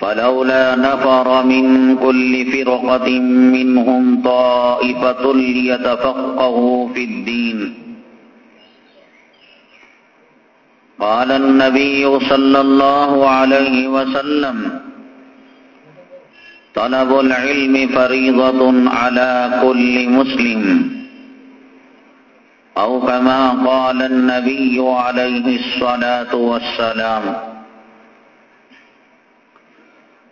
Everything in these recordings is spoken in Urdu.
فلولا نفر من كل فرقة منهم طائفة ليتفقهوا في الدين. قال النبي صلى الله عليه وسلم طلب العلم فريضة على كل مسلم. أو كما قال النبي عليه الصلاة والسلام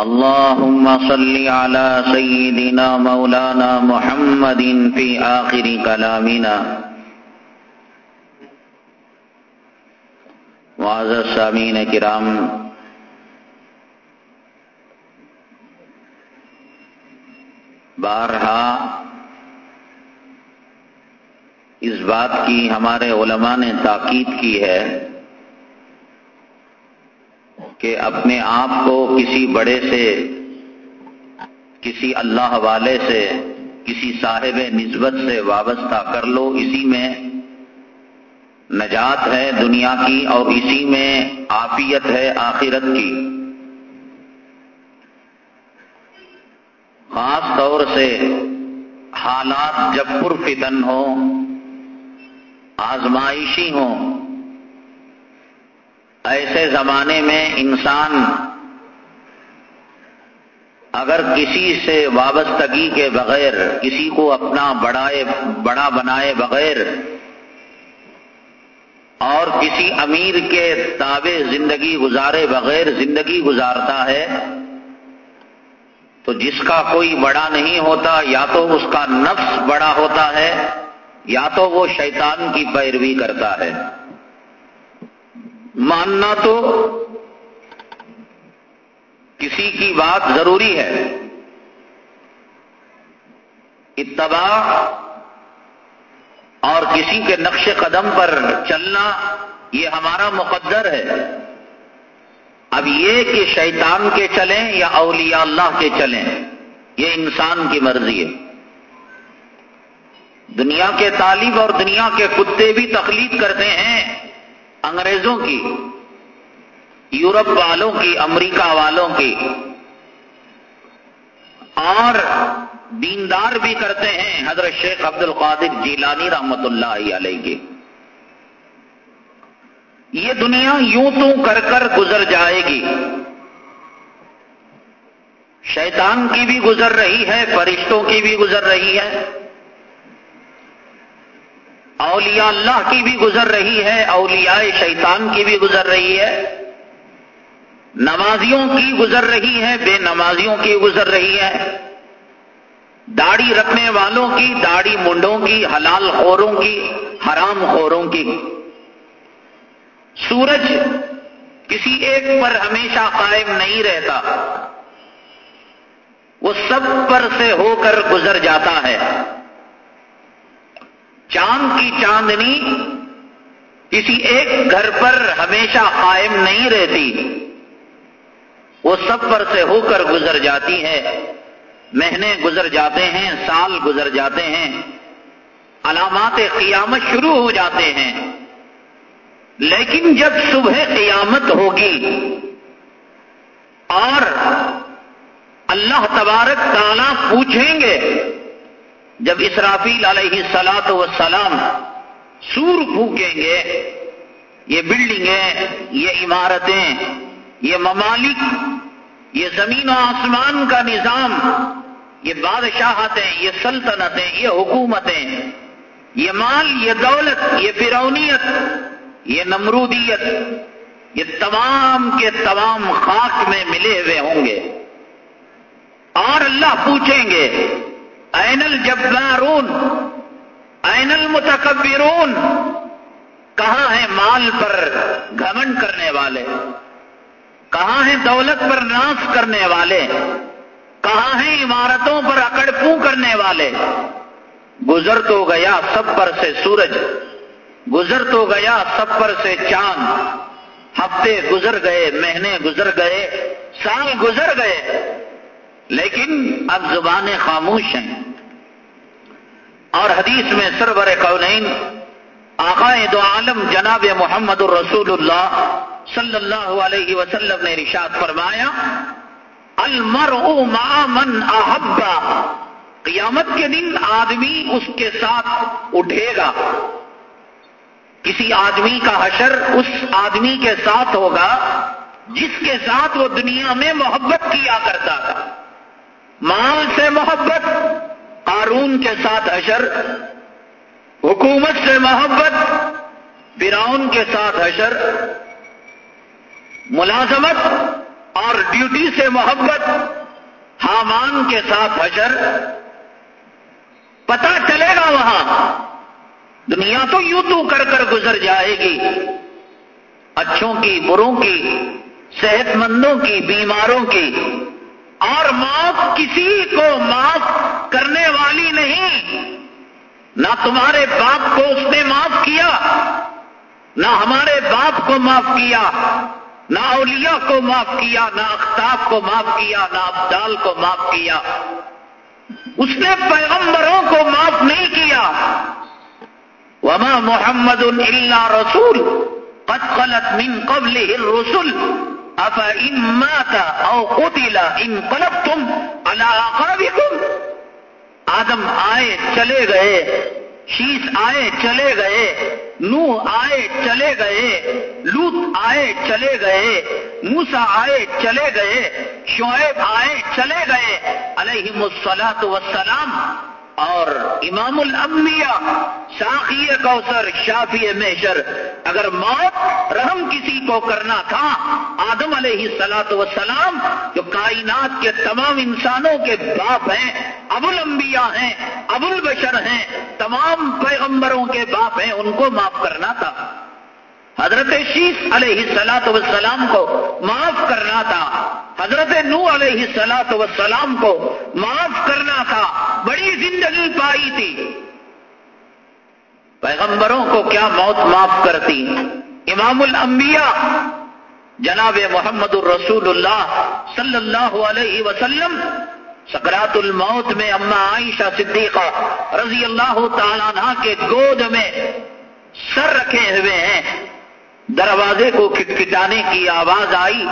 اللهم صل على سيدنا مولانا محمد في آخر كلامنا. معزز سامین کرام بارہا اس بات کی ہمارے علماء نے تاکید کی ہے کہ اپنے آپ کو کسی بڑے سے، کسی اللہ والے سے، کسی صاحب نسبت سے وابستہ کر لو، اسی میں نجات ہے دنیا کی اور اسی میں آفیت ہے آخرت کی۔ خاص طور سے حالات جب پر فتن ہو آزمائشی ہوں ایسے زمانے میں انسان اگر کسی سے وابستگی کے بغیر، کسی کو اپنا بڑائے بڑا بنائے بغیر، اور کسی امیر کے تابع زندگی گزارے بغیر زندگی گزارتا ہے، تو جس کا کوئی بڑا نہیں ہوتا، یا تو اس کا نفس بڑا ہوتا ہے، یا تو وہ شیطان کی پیروی کرتا ہے۔ ماننا تو کسی کی بات ضروری ہے۔ اتباع اور کسی کے نقش قدم پر چلنا یہ ہمارا مقدر ہے۔ اب یہ کہ شیطان کے چلیں یا اولیاء اللہ کے چلیں، یہ انسان کی مرضی ہے۔ دنیا کے طالب اور دنیا کے کتے بھی تخلیق کرتے ہیں۔ انگریزوں کی، یورپ والوں کی، امریکہ والوں کی۔ اور دیندار بھی کرتے ہیں حضرت شیخ عبد القادر جیلانی رحمت اللہ علیہ۔ کے یہ دنیا یوں تو کر کر گزر جائے گی۔ شیطان کی بھی گزر رہی ہے، فرشتوں کی بھی گزر رہی ہے۔ اولیاء اللہ کی بھی گزر رہی ہے، اولیاء شیطان کی بھی گزر رہی ہے۔ نمازیوں کی گزر رہی ہے، بے نمازیوں کی گزر رہی ہے۔ داڑھی رکھنے والوں کی، داڑھی منڈوں کی، حلال خوروں کی، حرام خوروں کی۔ سورج کسی ایک پر ہمیشہ قائم نہیں رہتا۔ وہ سب پر سے ہو کر گزر جاتا ہے۔ چاند کی چاندنی کسی ایک گھر پر ہمیشہ قائم نہیں رہتی۔ وہ سب پر سے ہو کر گزر جاتی ہے۔ مہینے گزر جاتے ہیں، سال گزر جاتے ہیں۔ علامات قیامت شروع ہو جاتے ہیں۔ لیکن جب صبح قیامت ہوگی اور اللہ تبارک تعالیٰ پوچھیں گے جب اسرافیل علیہ سلاط و سلام سور پھونکیں گے، یہ بلڈنگیں، یہ عمارتیں، یہ ممالک، یہ زمین و آسمان کا نظام، یہ بادشاہتیں، یہ سلطنتیں، یہ حکومتیں، یہ مال، یہ دولت، یہ فرونیت یہ نمرودیت، یہ تمام کے تمام خاک میں ملے ہوئے ہوں گے۔ اور اللہ پوچھیں گے این الجبارون، این المتکبرون، کہاں ہیں مال پر گھمن کرنے والے؟ کہاں ہیں دولت پر ناس کرنے والے؟ کہاں ہیں عمارتوں پر اکڑ پوں کرنے والے؟ گزر تو گیا سب پر سے سورج، گزر تو گیا سب پر سے چاند۔ ہفتے گزر گئے، مہینے گزر گئے، سال گزر گئے۔ لیکن اب زبانیں خاموش ہیں۔ اور حدیث میں سرور قونین آقا دو عالم جناب محمد الرسول اللہ صلی اللہ علیہ وسلم نے رشاد فرمایا المر مع من احبا قیامت کے دن آدمی اس کے ساتھ اٹھے گا۔ کسی آدمی کا حشر اس آدمی کے ساتھ ہوگا، جس کے ساتھ وہ دنیا میں محبت کیا کرتا تھا۔ مال سے محبت، قارون کے ساتھ حشر، حکومت سے محبت براؤن کے ساتھ حشر، ملازمت اور ڈیوٹی سے محبت، حامان کے ساتھ حشر۔ پتا چلے گا وہاں، دنیا تو یوں تو کر کر گزر جائے گی۔ اچھوں کی، بروں کی، صحت مندوں کی، بیماروں کی۔ اور موت کسی کو معاف کرنے والی نہیں۔ نہ تمہارے باپ کو اس نے معاف کیا، نہ ہمارے باپ کو معاف کیا، نہ اولیاء کو معاف کیا، نہ اختاب کو معاف کیا، نہ ابدال کو معاف کیا۔ اس نے پیغمبروں کو معاف نہیں کیا۔ وما محمد اللہ رسول قد خلت من قبل الرسل۔ ان مات او قتل ان تم علاقہ آدم آئے چلے گئے شیش آئے چلے گئے نو آئے چلے گئے لوت آئے چلے گئے موسا آئے چلے گئے، شعیب آئے چلے گئے علیہ مسلاط وسلام اور امام الانبیاء، شاخی کوثر، شافی محشر، اگر موت رحم کسی کو کرنا تھا، آدم علیہ سلاط وسلام جو کائنات کے تمام انسانوں کے باپ ہیں، ابو الانبیاء ہیں، ابو البشر ہیں، تمام پیغمبروں کے باپ ہیں، ان کو معاف کرنا تھا۔ حضرت شیخ علیہ سلاط وسلام کو معاف کرنا تھا۔ حضرت نو علیہ سلاط وسلام کو معاف کرنا تھا۔ بڑی زندگی پائی تھی۔ پیغمبروں کو کیا موت معاف کرتی؟ امام الانبیاء جناب محمد الرسول اللہ صلی اللہ علیہ وسلم، سکرات الموت میں اما عائشہ صدیقہ رضی اللہ تعالیٰ عنہ کے گود میں سر رکھے ہوئے ہیں۔ دروازے کو کھٹکھٹانے کی آواز آئی۔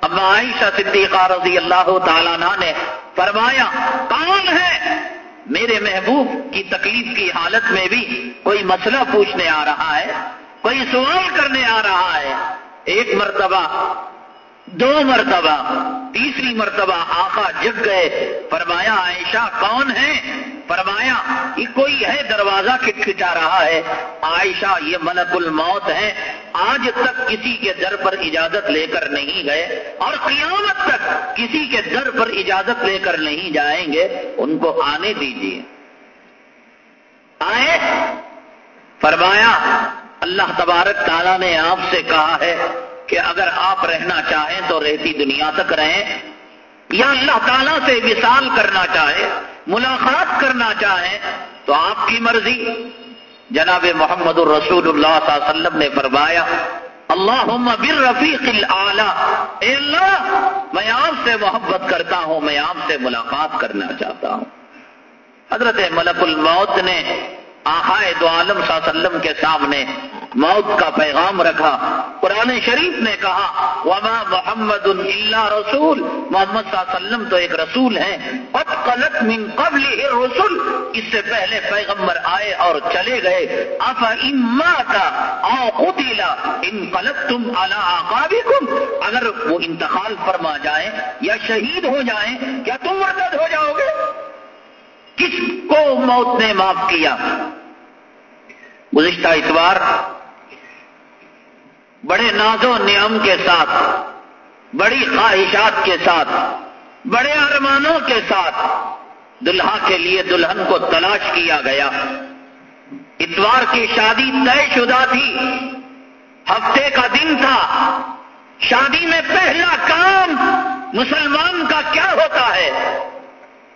اب عائشہ صدیقہ رضی اللہ تعالیٰ نے فرمایا، کون ہے؟ میرے محبوب کی تکلیف کی حالت میں بھی کوئی مسئلہ پوچھنے آ رہا ہے، کوئی سوال کرنے آ رہا ہے۔ ایک مرتبہ دو مرتبہ، تیسری مرتبہ آقا جگ گئے، فرمایا، عائشہ، کون ہے؟ فرمایا، یہ کوئی ہے دروازہ کھٹکھٹا رہا ہے؟ عائشہ، یہ ملک الموت ہے، آج تک کسی کے در پر اجازت لے کر نہیں گئے اور قیامت تک کسی کے در پر اجازت لے کر نہیں جائیں گے، ان کو آنے دیجیے آئے، فرمایا، اللہ تبارک تعالیٰ نے آپ سے کہا ہے کہ اگر آپ رہنا چاہیں تو رہتی دنیا تک رہیں یا اللہ تعالیٰ سے وصال کرنا چاہے، ملاقات کرنا چاہیں تو آپ کی مرضی۔ جناب محمد الرسول اللہ صلی اللہ علیہ وسلم نے فرمایا اللہ بر رفیق اے اللہ، میں آپ سے محبت کرتا ہوں، میں آپ سے ملاقات کرنا چاہتا ہوں۔ حضرت ملک الموت نے آخائے دو عالم صلی اللہ علیہ وسلم کے سامنے موت کا پیغام رکھا۔ قرآن شریف نے کہا، وما محمد اللہ رسول۔ محمد صلی اللہ علیہ وسلم تو ایک رسول ہیں۔ قد قلت من قبل رسول اس سے پہلے پیغمبر آئے اور چلے گئے۔ افا اما کا آ قتلا ان قلب تم اللہ اگر وہ انتقال فرما جائیں یا شہید ہو جائیں کیا تم مرتد ہو جاؤ گے؟ کس کو موت نے معاف کیا؟ گزشتہ اتوار بڑے ناز و نیام کے ساتھ، بڑی خواہشات کے ساتھ، بڑے ارمانوں کے ساتھ دلہا کے لیے دلہن کو تلاش کیا گیا۔ اتوار کی شادی طے شدہ تھی۔ ہفتے کا دن تھا۔ شادی میں پہلا کام مسلمان کا کیا ہوتا ہے؟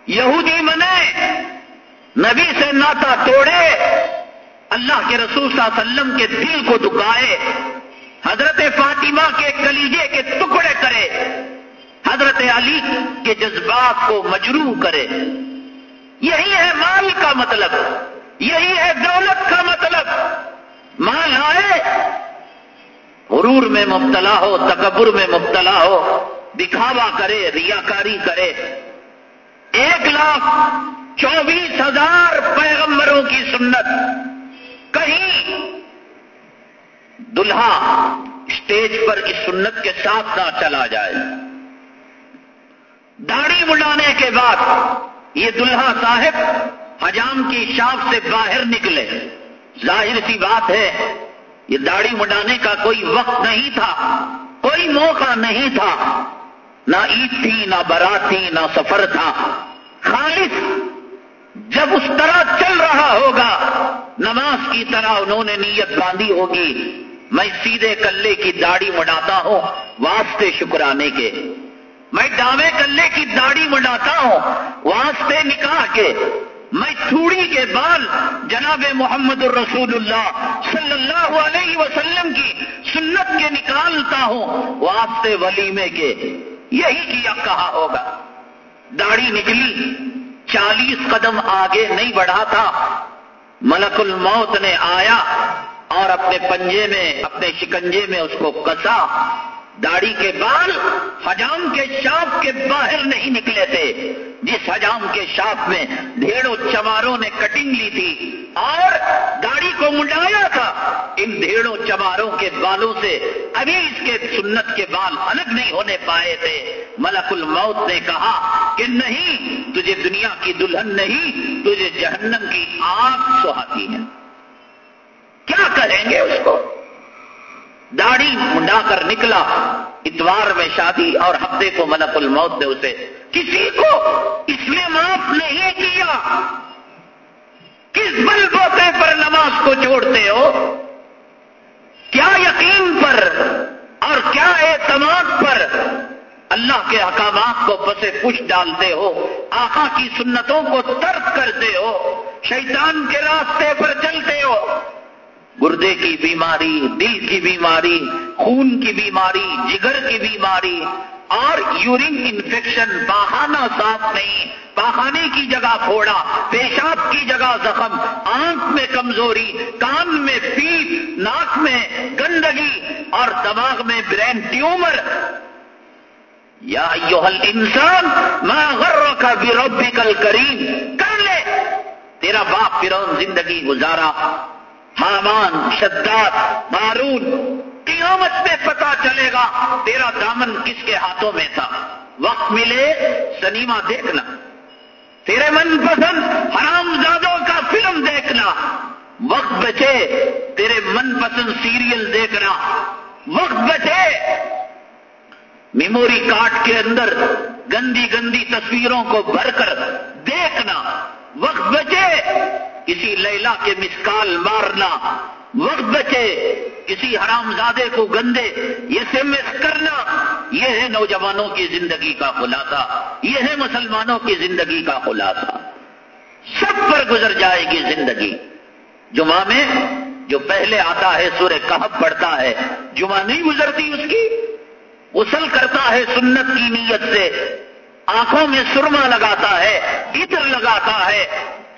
یہودی منے، نبی سے ناتا توڑے، اللہ کے رسول صلی اللہ علیہ وسلم کے دل کو دکھائے۔ حضرت فاطمہ کے کلیجے کے ٹکڑے کرے، حضرت علی کے جذبات کو مجروح کرے۔ یہی ہے مال کا مطلب یہی ہے دولت کا مطلب۔ مال آئے، غرور میں مبتلا ہو، تکبر میں مبتلا ہو، دکھاوا کرے، ریاکاری کرے۔ ایک لاکھ چوبیس ہزار پیغمبروں کی سنت، کہیں دلہا اسٹیج پر اس سنت کے ساتھ نہ چلا جائے۔ داڑھی مڈانے کے بعد یہ دلہا صاحب حجام کی شاپ سے باہر نکلے۔ ظاہر سی بات ہے، یہ داڑھی مڈانے کا کوئی وقت نہیں تھا، کوئی موقع نہیں تھا۔ نہ عید تھی، نہ برات تھی، نہ سفر تھا۔ خالص، جب اس طرح چل رہا ہوگا، نماز کی طرح انہوں نے نیت باندھی ہوگی۔ میں سیدھے کلے کی داڑھی مڈاتا ہوں، واسطے شکرانے کے۔ میں ڈاوے کلے کی داڑھی مڈاتا ہوں، واسطے نکاح کے۔ میں تھوڑی کے بال جناب محمد الرسول اللہ صلی اللہ علیہ وسلم کی سنت کے نکالتا ہوں، واسطے ولیمے کے۔ یہی کیا کہا ہوگا۔ داڑھی نکلی، چالیس قدم آگے نہیں بڑھا تھا ملک الموت نے آیا اور اپنے پنجے میں، اپنے شکنجے میں اس کو کسا۔ داڑھی کے بال حجام کے شاپ کے باہر نہیں نکلے تھے۔ جس حجام کے شاپ میں ڈھیڑوں چماروں نے کٹنگ لی تھی اور داڑھی کو منڈایا تھا۔ ان ڈھیڑوں چماروں کے بالوں سے ابھی اس کے سنت کے بال الگ نہیں ہونے پائے تھے۔ ملک الموت نے کہا کہ نہیں، تجھے دنیا کی دلہن نہیں، تجھے جہنم کی آگ سہاتی ہے۔ کیا کہیں گے اس کو؟ داڑھی منڈا کر نکلا، اتوار میں شادی اور ہفتے کو ملک الموت نے اسے کسی کو اس نے معاف نہیں کیا۔ کس بل بوتے پر نماز کو چھوڑتے ہو؟ کیا یقین پر اور کیا اعتماد پر اللہ کے احکامات کو پسے پوچھ ڈالتے ہو؟ آقا کی سنتوں کو ترک کرتے ہو؟ شیطان کے راستے پر چلتے ہو؟ گردے کی بیماری، دل کی بیماری، خون کی بیماری، جگر کی بیماری، اور یورین انفیکشن پاخانہ صاف نہیں پاخانے کی جگہ پھوڑا، پیشاب کی جگہ زخم، آنکھ میں کمزوری، کان میں پیٹ، ناک میں گندگی، اور دماغ میں برین ٹیومر۔ یا یوہل انسان میں غر کا بھی کل کریم، کر لے، تیرا باپ فرون زندگی گزارا۔ حامان شداد بارون قیامت میں پتا چلے گا تیرا دامن کس کے ہاتھوں میں تھا۔ وقت ملے، سنیما دیکھنا۔ تیرے من پسند حرام زادوں کا فلم دیکھنا۔ وقت بچے، تیرے من پسند سیریل دیکھنا۔ وقت بچے۔ میموری کارڈ کے اندر گندی گندی تصویروں کو بھر کر دیکھنا۔ وقت بچے۔ کسی لیلا کے مسکال مارنا، وقت بچے، کسی حرام زادے کو گندے، یہ سے مس کرنا، یہ ہے نوجوانوں کی زندگی کا خلاصہ، یہ ہے مسلمانوں کی زندگی کا خلاصہ۔ سب پر گزر جائے گی زندگی۔ جمعہ میں جو پہلے آتا ہے، سورہ کہب پڑتا ہے، جمعہ نہیں گزرتی اس کی۔ غسل کرتا ہے سنت کی نیت سے۔ آنکھوں میں سرما لگاتا ہے، عطر لگاتا ہے۔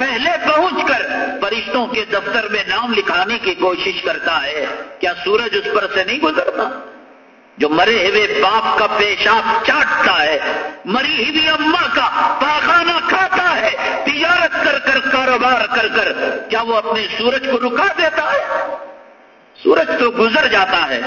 پہلے پہنچ کر فرشتوں کے دفتر میں نام لکھانے کی کوشش کرتا ہے۔ کیا سورج اس پر سے نہیں گزرتا؟ جو مرے ہوئے باپ کا پیشاب چاٹتا ہے، مری ہوئی اما کا پاخانہ کھاتا ہے، تجارت کر کر، کاروبار کر کر، کیا وہ اپنے سورج کو رکا دیتا ہے؟ سورج تو گزر جاتا ہے۔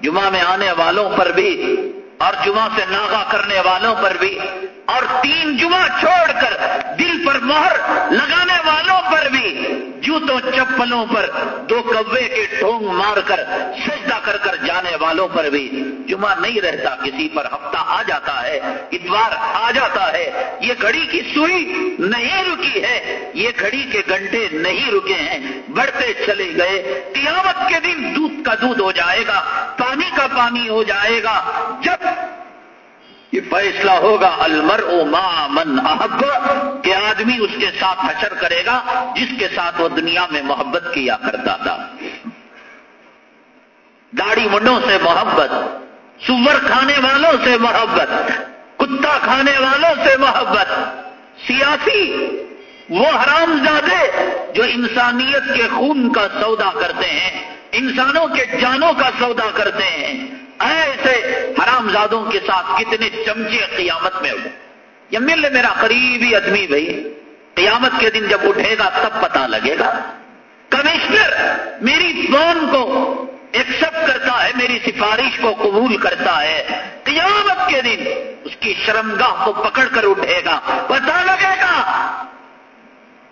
جمعہ میں آنے والوں پر بھی اور جمعہ سے ناغا کرنے والوں پر بھی۔ اور تین جمعہ چھوڑ کر دل پر مہر لگانے والوں پر بھی جوتوں چپلوں پر دو کبے کے ٹھونگ مار کر سجدہ کر کر جانے والوں پر بھی جمعہ نہیں رہتا، کسی پر ہفتہ آ جاتا ہے، اتوار آ جاتا ہے، یہ گھڑی کی سوئی نہیں رکی ہے، یہ گھڑی کے گھنٹے نہیں رکے ہیں، بڑھتے چلے گئے، قیامت کے دن دودھ کا دودھ ہو جائے گا، پانی کا پانی ہو جائے گا، جب یہ فیصلہ ہوگا المر او ماں من احب، کہ آدمی اس کے ساتھ حشر کرے گا، جس کے ساتھ وہ دنیا میں محبت کیا کرتا تھا۔ داڑھی منڈوں سے محبت، سور کھانے والوں سے محبت، کتا کھانے والوں سے محبت۔ سیاسی، وہ حرام زادے جو انسانیت کے خون کا سودا کرتے ہیں، انسانوں کے جانوں کا سودا کرتے ہیں۔ ایسے حرام زادوں کے ساتھ کتنے چمچے قیامت میں ہو یا مل میرا قریبی آدمی بھائی، قیامت کے دن جب اٹھے گا تب پتا لگے گا۔ کمشنر میری فون کو ایکسپٹ کرتا ہے، میری سفارش کو قبول کرتا ہے۔ قیامت کے دن اس کی شرمگاہ کو پکڑ کر اٹھے گا پتا لگے گا۔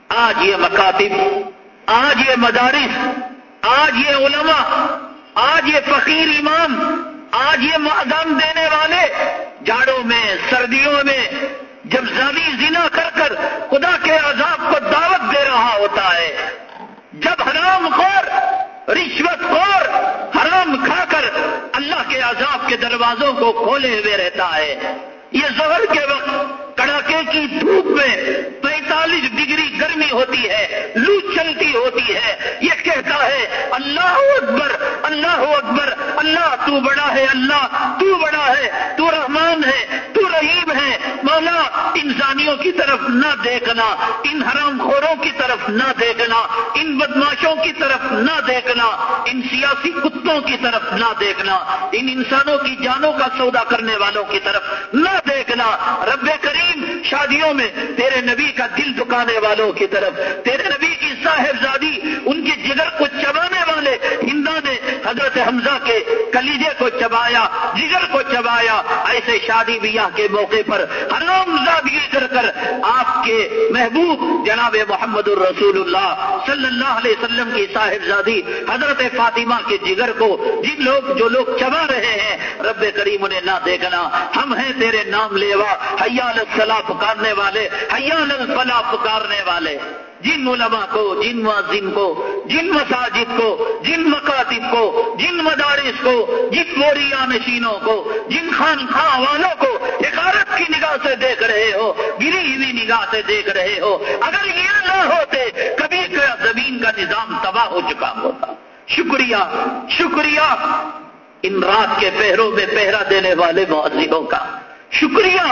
آج یہ مکاتب، آج یہ مدارس، آج یہ علماء، آج یہ فقیر امام آج یہ معدم دینے والے جاڑوں میں، سردیوں میں جب زمین زنا کر کر خدا کے عذاب کو دعوت دے رہا ہوتا ہے، جب حرام خور، رشوت خور حرام کھا کر اللہ کے عذاب کے دروازوں کو کھولے ہوئے رہتا ہے، یہ زہر کے وقت کڑاکے کی دھوپ میں پینتالیس ڈگری گرمی ہوتی ہے، لو چلتی ہوتی ہے۔ یہ کہتا ہے، اللہ اکبر اللہ اکبر، اللہ تو بڑا ہے، اللہ تو بڑا ہے، تو رحمان ہے، تو رحیم ہے۔ مولا، انسانیوں کی طرف نہ دیکھنا، ان حرام خوروں کی طرف نہ دیکھنا، ان بدماشوں کی طرف نہ دیکھنا، ان سیاسی کتوں کی طرف نہ دیکھنا، ان انسانوں کی جانوں کا سودا کرنے والوں کی طرف نہ دیکھنا۔ رب کریم شادیوں میں تیرے نبی کا دل دکانے والوں کی طرف، تیرے نبی کی صاحبزادی، ان کے جگر کو چبانے والے ہندا نے حضرت حمزہ کے کلیجے کو چبایا، جگر کو چبایا، ایسے شادی بیاہ کے موقع پر حرام زادگی کر کر آپ کے محبوب جناب محمد الرسول اللہ صلی اللہ علیہ وسلم کی صاحبزادی حضرت فاطمہ کے جگر کو، جن لوگ جو لوگ چبا رہے ہیں، رب کریم انہیں نہ دیکھنا، ہم ہیں تیرے نام لیوا، حیال الصلاح پکارنے والے، حیال الفلاح پکارنے والے۔ جن علماء کو، جن معذن کو، جن مساجد کو، جن مکاتب کو، جن مدارس کو، جن موریا نشینوں کو، جن خان والوں کو حکارت کی نگاہ سے دیکھ رہے ہو، گری ہوئی نگاہ سے دیکھ رہے ہو۔ اگر یہ نہ ہوتے، کبھی زمین کا نظام تباہ ہو چکا ہوتا۔ شکریہ شکریہ۔ ان رات کے پہروں میں پہرا دینے والے معذروں کا۔ شکریہ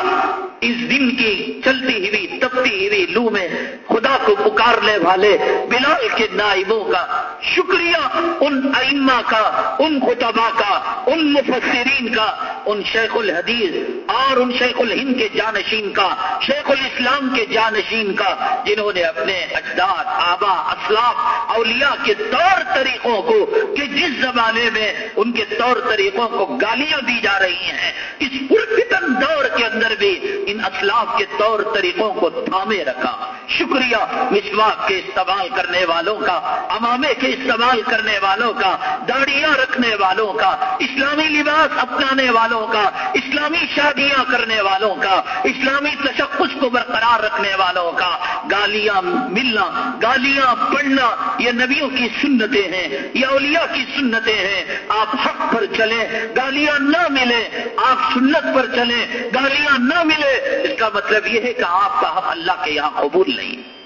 اس دن کی چلتی ہوئی تپتی ہوئی لو میں خدا کو پکارنے والے بلال کے نائبوں کا شکریہ، ان ائمہ کا، ان خطبہ کا، ان مفسرین کا، ان شیخ الحدیث اور ان شیخ الہند کے جانشین کا، شیخ الاسلام کے جانشین کا، جنہوں نے اپنے اجداد، آبا، اسلاف، اولیاء کے طور طریقوں کو، کہ جس زمانے میں ان کے طور طریقوں کو گالیاں دی جا رہی ہیں، اس پرفتن دور کے اندر بھی ان اسلاف کے طور طریقوں کو تھامے رکھا۔ شکریہ مسواک کے استعمال کرنے والوں کا امامے کے استعمال کرنے والوں کا، داڑیاں رکھنے والوں کا، اسلامی لباس اپنانے والوں کا، اسلامی شادیاں کرنے والوں کا، اسلامی تشخص کو برقرار رکھنے والوں کا۔ گالیاں ملنا، گالیاں پڑھنا، یہ نبیوں کی سنتیں ہیں، یہ اولیاء کی سنتیں ہیں۔ آپ حق پر چلیں، گالیاں نہ ملیں، آپ سنت پر چلیں گالیاں نہ ملے، اس کا مطلب یہ ہے کہ آپ کا حق اللہ کے یہاں قبول نہیں۔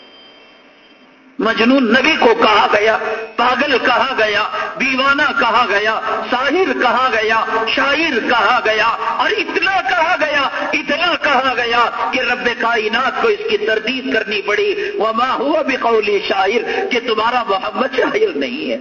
مجنون نبی کو کہا گیا، پاگل کہا گیا، دیوانہ کہا گیا، ساحر کہا گیا، شاعر کہا گیا، اور اتنا کہا گیا، اتنا کہا گیا کہ رب کائنات کو اس کی تردید کرنی پڑی۔ وہ ماں ہوا بھی قولی شاعر، کہ تمہارا محمد شاعر نہیں ہے۔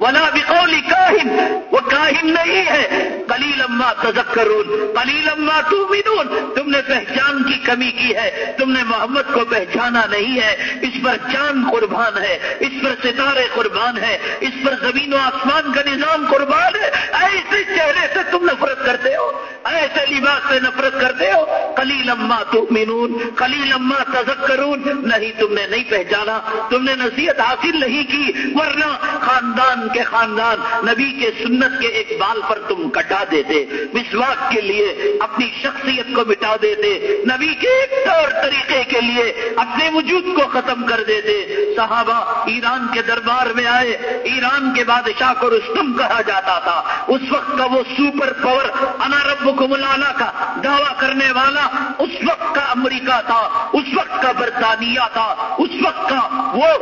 ولا بقول کاہن، وہ کاہن نہیں ہے۔ کلی لما تذکرون کلی لما تؤمنون۔ تم نے پہچان کی کمی کی ہے، تم نے محمد کو پہچانا نہیں ہے۔ اس پر چاند قربان ہے، اس پر ستارے قربان ہے، اس پر زمین و آسمان کا نظام قربان ہے۔ ایسے چہرے سے تم نفرت کرتے ہو، ایسے لباس سے نفرت کرتے ہو۔ کلی لما تؤمنون کلی لما تذکرون۔ نہیں، تم نے نہیں پہچانا، تم نے نصیحت حاصل نہیں کی، ورنہ خاندان کے خاندان نبی کے سنت کے ایک بال پر تم کٹا دیتے، مسواک کے لیے اپنی شخصیت کو مٹا دیتے، نبی کے ایک طور طریقے کے لیے اپنے وجود کو ختم کر دیتے۔ صحابہ ایران کے دربار میں آئے، ایران کے بادشاہ کو رستم کہا جاتا تھا۔ اس وقت کا وہ سپر پاور انارب کو ملانا کا دعویٰ کرنے والا اس وقت کا امریکہ تھا، اس وقت کا برطانیہ تھا، اس وقت کا وہ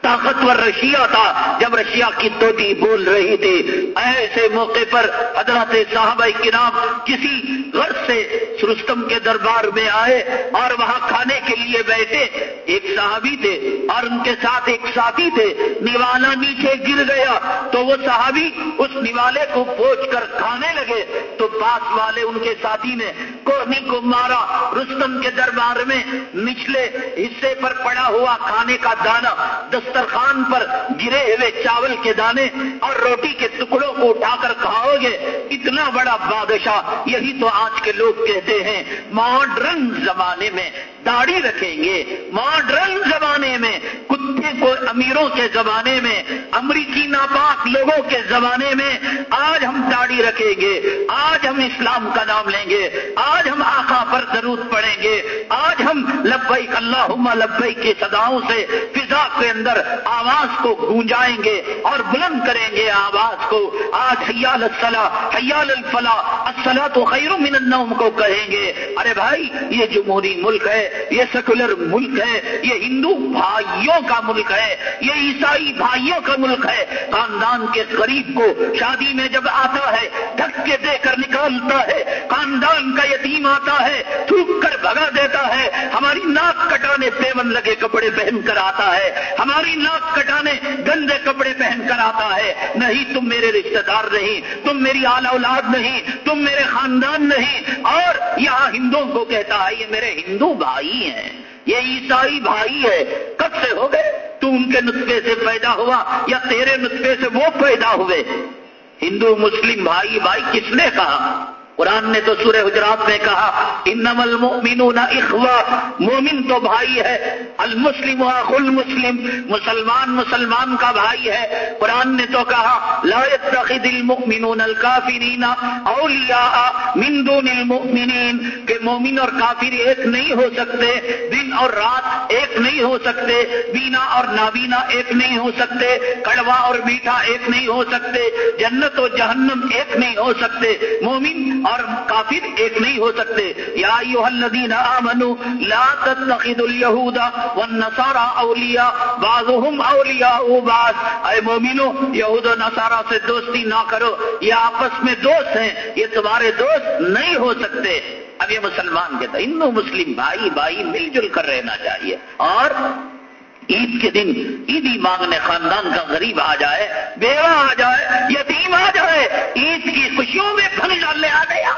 طاقتور رشیا تھا جب رشیا کی توتی بول رہی تھی۔ ایسے موقع پر حضرت صاحبہ کرام کسی غرض سے سرستم کے دربار میں آئے اور وہاں کھانے کے لیے بیٹھے۔ ایک صحابی تھے اور ان کے ساتھ ایک ساتھی تھے۔ نیوالا نیچے گر گیا تو وہ صحابی اس نیوالے کو پوچھ کر کھانے لگے۔ تو پاس والے ان کے ساتھی نے کوہنی کو مارا۔ رستم کے دربار میں نچلے حصے پر پڑا ہوا کھانے کا دانا۔ دس دسترخوان پر گرے ہوئے چاول کے دانے اور روٹی کے ٹکڑوں کو اٹھا کر کھاؤ گے۔ اتنا بڑا بادشاہ یہی تو آج کے لوگ کہتے ہیں، ماڈرن زمانے میں داڑھی رکھیں گے۔ ماڈرن زمانے میں، کتے کو امیروں کے زمانے میں، امریکی ناپاک لوگوں کے زمانے میں آج ہم داڑھی رکھیں گے۔ آج ہم اسلام کا نام لیں گے۔ آج ہم آخا پر ضرور پڑیں گے۔ آج ہم لبئی اللہ لبئی کی سداؤں سے فضا کے اندر آواز کو گونجائیں گے اور بلند کریں گے آواز کو۔ آج حیال الصلاح، حیال الفلاح الصلاح تو خیر من النوم کو کہیں گے۔ ارے بھائی، یہ جمہوری ملک ہے۔ یہ سیکولر ملک ہے، یہ ہندو بھائیوں کا ملک ہے، یہ عیسائی بھائیوں کا ملک ہے۔ خاندان کے قریب کو شادی میں جب آتا ہے، دھکے دے کر نکالتا ہے، خاندان کا یتیم آتا ہے، تھوک کر بھگا دیتا ہے۔ ہماری ناک کٹانے پیون لگے کپڑے پہن کر آتا ہے۔ ہماری ناک کٹانے گندے کپڑے پہن کر آتا ہے۔ نہیں، تم میرے رشتے دار نہیں، تم میری آل اولاد نہیں، تم میرے خاندان نہیں۔ اور یہاں ہندوؤں کو کہتا ہے، یہ میرے ہندو بھائی ہیں۔ یہ عیسائی بھائی ہے کب سے ہو گئے؟ تو ان کے نطفے سے پیدا ہوا یا تیرے نطفے سے وہ پیدا ہوئے؟ ہندو مسلم بھائی بھائی کس نے کہا؟ قرآن نے تو سورہ حجرات میں کہا انم المؤمنون اخوا مومن تو بھائی ہے، المسلم اخ المسلم، مسلمان مسلمان کا بھائی ہے۔ قرآن نے تو کہا، لا يتخذ المؤمنون الكافرین اولیاء من دون المؤمنین، کہ مومن اور کافر ایک نہیں ہو سکتے، دن اور رات ایک نہیں ہو سکتے، بینا اور نابینا ایک نہیں ہو سکتے، کڑوا اور میٹھا ایک نہیں ہو سکتے، جنت و جہنم ایک نہیں ہو سکتے۔ مومن اور کافر ایک نہیں ہو سکتے۔ یا ایوہ الذین آمنوا لا تتخذوا اليہود والنصارى اولیاء، بعضهم اولیاء بعض۔ اے مومنو، یہود و نصارہ سے دوستی نہ کرو، یہ آپس میں دوست ہیں، یہ تمہارے دوست نہیں ہو سکتے۔ اب یہ مسلمان کہتا ہے ہندو مسلم بھائی بھائی مل جل کر رہنا چاہیے۔ اور عید کے دن عیدی مانگنے خاندان کا غریب آ جائے، بیوہ آ جائے، یتیم آ جائے، عید کی خوشیوں میں پھل ڈالنے آ گیا۔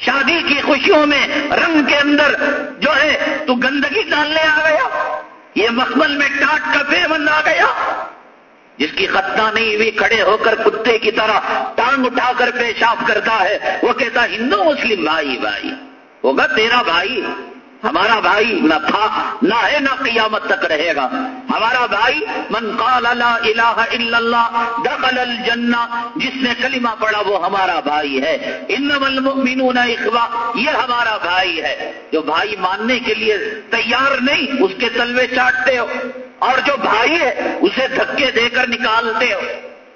شادی کی خوشیوں میں رنگ کے اندر جو ہے تو گندگی ڈالنے آ گیا۔ یہ مخمل میں ٹاٹ کا پیمند آ گیا۔ جس کی ختنہ نہیں ہوئی کھڑے ہو کر کتے کی طرح ٹانگ اٹھا کر پیشاب کرتا ہے، وہ کہتا ہندو مسلم بھائی بھائی، ہوگا تیرا بھائی۔ ہمارا بھائی نہ تھا، نہ ہے، نہ قیامت تک رہے گا۔ ہمارا بھائی، من قال لا الہ الا اللہ، دخل الجنہ، جس نے کلمہ پڑھا وہ ہمارا بھائی ہے۔ انما المؤمنون اخوا یہ ہمارا بھائی ہے۔ جو بھائی ماننے کے لیے تیار نہیں، اس کے تلوے چاٹتے ہو۔ اور جو بھائی ہے، اسے دھکے دے کر نکالتے ہو۔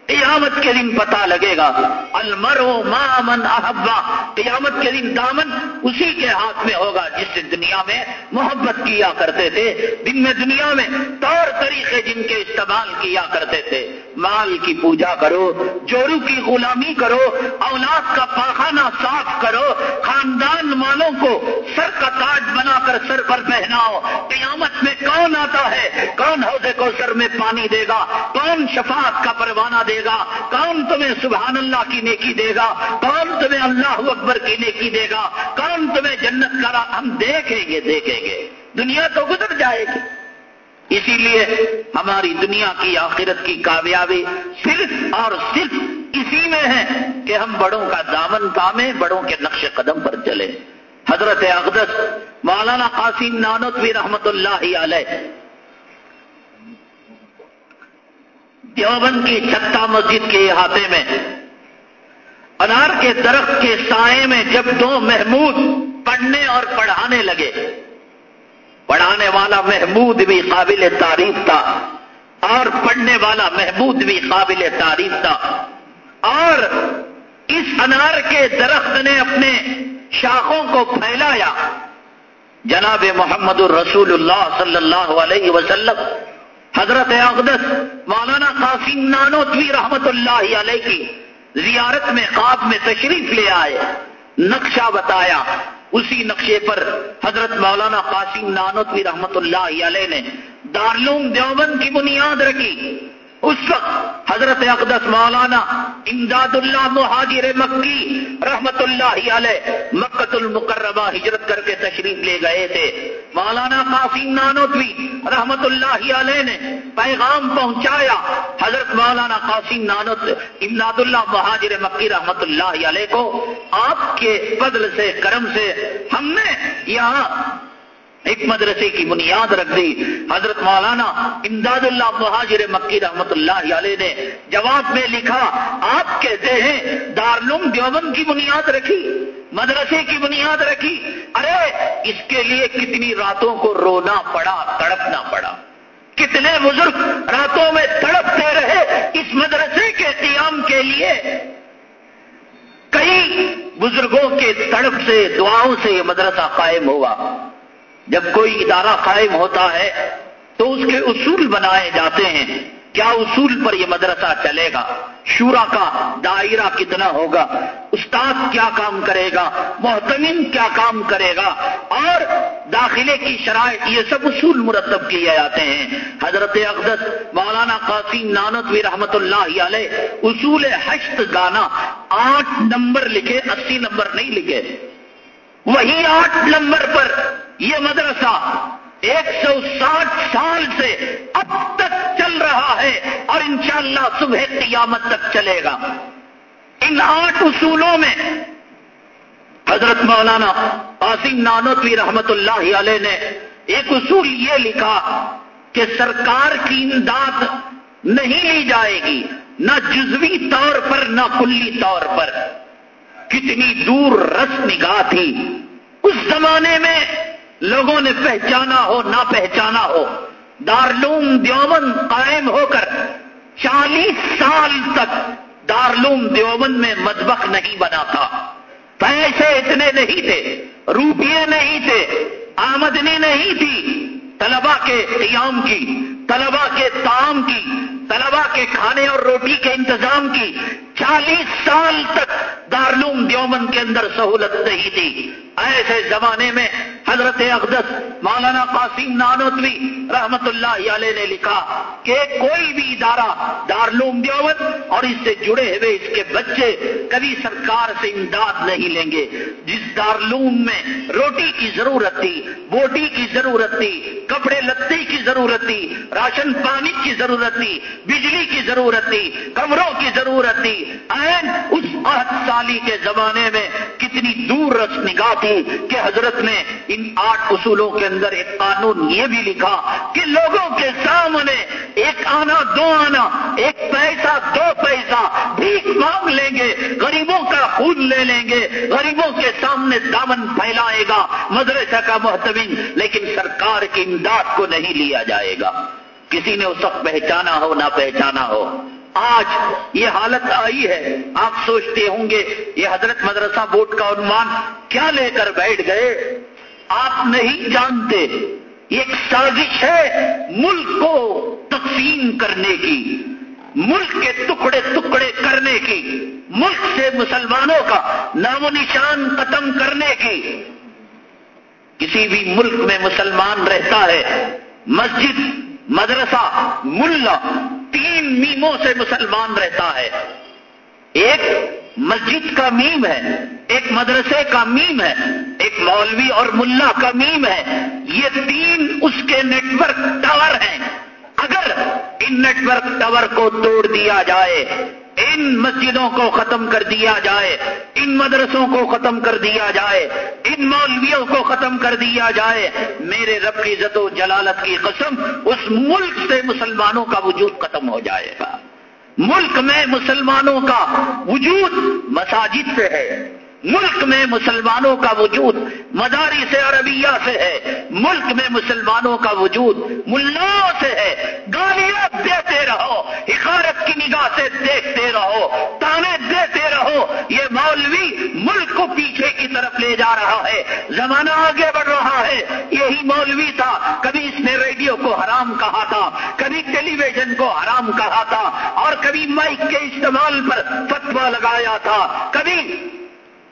قیامت کے دن پتا لگے گا المرو مامن احبا قیامت کے دن دامن اسی کے ہاتھ میں ہوگا جس سے دنیا میں محبت کیا کرتے تھے، دن میں دنیا میں طور طریقے جن کے استعمال کیا کرتے تھے۔ مال کی پوجا کرو جورو کی غلامی کرو، اولاد کا پاخانہ صاف کرو، خاندان والوں کو سر کا تاج بنا کر سر پر پہناؤ۔ قیامت میں کون آتا ہے؟ کون حوضے کو سر میں پانی دے گا؟ کون شفاعت کا پروانہ دے گا؟ کون تمہیں سبحان اللہ کی نیکی دے گا؟ کون تمہیں اللہ اکبر کی نیکی دے گا؟ کون تمہیں جنت کرا ہم دیکھیں گے دیکھیں گے۔ دنیا تو گزر جائے گی۔ اسی لیے ہماری دنیا کی آخرت کی کامیابی صرف اور صرف اسی میں ہے کہ ہم بڑوں کا دامن کامیں بڑوں کے نقش قدم پر چلے حضرت اقدس، مولانا قاسم نانوتوی رحمت اللہ علیہ، دیوبند کی چھتا مسجد کے احاطے میں، انار کے درخت کے سائے میں جب دو محمود پڑھنے اور پڑھانے لگے پڑھانے والا محمود بھی قابل تعریف تھا اور پڑھنے والا محمود بھی قابل تعریف تھا اور اس انار کے درخت نے اپنے شاخوں کو پھیلایا۔ جناب محمد الرسول اللہ صلی اللہ علیہ وسلم، حضرت اقدس مولانا قاسم نانوتوی رحمت اللہ علیہ کی زیارت میں خواب میں تشریف لے آئے، نقشہ بتایا۔ اسی نقشے پر حضرت مولانا قاسم نانوتوی رحمت اللہ علیہ نے دارلوم دیوبند کی بنیاد رکھی۔ اس وقت حضرت اقدس مولانا امداد اللہ مہاجر مکی رحمت اللہ علیہ مکت المقربہ ہجرت کر کے تشریف لے گئے تھے۔ مولانا قاسم نانوتوی رحمت اللہ علیہ نے پیغام پہنچایا۔ حضرت مولانا قاسم نانوت امداد اللہ مہاجر مکی رحمت اللہ علیہ کو آپ کے فضل سے، کرم سے ہم نے یہاں ایک مدرسے کی بنیاد رکھ دی۔ حضرت مولانا امداد اللہ مہاجر مکی رحمت اللہ علیہ نے جواب میں لکھا، آپ کہتے ہیں دارلوم دیوبند کی بنیاد رکھی، مدرسے کی بنیاد رکھی۔ ارے، اس کے لیے کتنی راتوں کو رونا پڑا، تڑپنا پڑا۔ کتنے بزرگ راتوں میں تڑپتے رہے اس مدرسے کے قیام کے لیے۔ کئی بزرگوں کے تڑپ سے، دعاؤں سے یہ مدرسہ قائم ہوا۔ جب کوئی ادارہ قائم ہوتا ہے تو اس کے اصول بنائے جاتے ہیں۔ کیا اصول پر یہ مدرسہ چلے گا؟ شورا کا دائرہ کتنا ہوگا؟ استاد کیا کام کرے گا؟ محتمین کیا کام کرے گا؟ اور داخلے کی شرائط، یہ سب اصول مرتب کیے جاتے ہیں۔ حضرت اقدس، مولانا قاسم نانتوی رحمت اللہ علیہ، اصول حشت گانا، آٹھ نمبر لکھے، اسی نمبر نہیں لکھے۔ وہی آٹھ نمبر پر یہ مدرسہ ایک سو ساٹھ سال سے اب تک چل رہا ہے اور انشاءاللہ صبح قیامت تک چلے گا۔ ان آٹھ اصولوں میں حضرت مولانا قاسم نانوتوی رحمت اللہ علیہ نے ایک اصول یہ لکھا کہ سرکار کی امداد نہیں لی جائے گی، نہ جزوی طور پر، نہ کلی طور پر۔ کتنی دور رس نگاہ تھی۔ اس زمانے میں لوگوں نے پہچانا ہو، نہ پہچانا ہو۔ دارلوم دیوبند قائم ہو کر چالیس سال تک دارلوم دیوبند میں مذبق نہیں بنا تھا۔ پیسے اتنے نہیں تھے، روپیے نہیں تھے، آمدنی نہیں تھی۔ طلبا کے قیام کی طلبا کے تام کی طلبا کے کھانے اور روٹی کے انتظام کی۔ چالیس سال تک دارلوم دیومن کے اندر سہولت نہیں تھی۔ ایسے زمانے میں حضرت اقدس مولانا قاسم نانوتوی رحمت اللہ علیہ نے لکھا کہ کوئی بھی ادارہ دارلوم دیوت اور اس سے جڑے ہوئے اس کے بچے کبھی سرکار سے امداد نہیں لیں گے۔ جس دارلوم میں روٹی کی ضرورت تھی، بوٹی کی ضرورت تھی، کپڑے لتے کی ضرورت تھی، راشن پانی کی ضرورت تھی، بجلی کی ضرورت تھی، کمروں کی ضرورت تھی این اس آٹھ سالی کے زمانے میں کتنی دور رس نگاہ تھی کہ حضرت نے ان آٹھ اصولوں کے اندر ایک قانون یہ بھی لکھا کہ لوگوں کے سامنے ایک آنا، دو آنا، ایک پیسہ، دو پیسہ بھیک مانگ لیں گے، غریبوں کا خون لے لیں گے، غریبوں کے سامنے دامن پھیلائے گا، مدرسہ کا محتمین لیکن سرکار کی امداد کو نہیں لیا جائے گا۔ کسی نے اس وقت پہچانا ہو، نہ پہچانا ہو۔ آج یہ حالت آئی ہے۔ آپ سوچتے ہوں گے، یہ حضرت مدرسہ بورڈ کا عنوان کیا لے کر بیٹھ گئے؟ آپ نہیں جانتے۔ ایک سازش ہے ملک کو تقسیم کرنے کی، ملک کے ٹکڑے ٹکڑے کرنے کی، ملک سے مسلمانوں کا نام و نشان ختم کرنے کی۔ کسی بھی ملک میں مسلمان رہتا ہے، مسجد، مدرسہ ملا تین میموں سے مسلمان رہتا ہے۔ ایک مسجد کا میم ہے، ایک مدرسے کا میم ہے، ایک مولوی اور ملا کا میم ہے۔ یہ تین اس کے نیٹ ورک ٹاور ہیں۔ اگر ان نیٹ ورک ٹاور کو توڑ دیا جائے، ان مسجدوں کو ختم کر دیا جائے، ان مدرسوں کو ختم کر دیا جائے، ان مولویوں کو ختم کر دیا جائے، میرے رب کی عزت و جلالت کی قسم، اس ملک سے مسلمانوں کا وجود ختم ہو جائے گا۔ ملک میں مسلمانوں کا وجود مساجد سے ہے۔ ملک میں مسلمانوں کا وجود مداری سے عربیہ سے ہے۔ ملک میں مسلمانوں کا وجود ملاؤں سے ہے۔ گالیاں دیتے رہو حکارت کی نگاہ سے دیکھتے رہو، تانے دیتے رہو۔ یہ مولوی ملک کو پیچھے کی طرف لے جا رہا ہے۔ زمانہ آگے بڑھ رہا ہے۔ یہی مولوی تھا کبھی اس نے ریڈیو کو حرام کہا تھا کبھی ٹیلی ویژن کو حرام کہا تھا اور کبھی مائک کے استعمال پر فتوا لگایا تھا۔ کبھی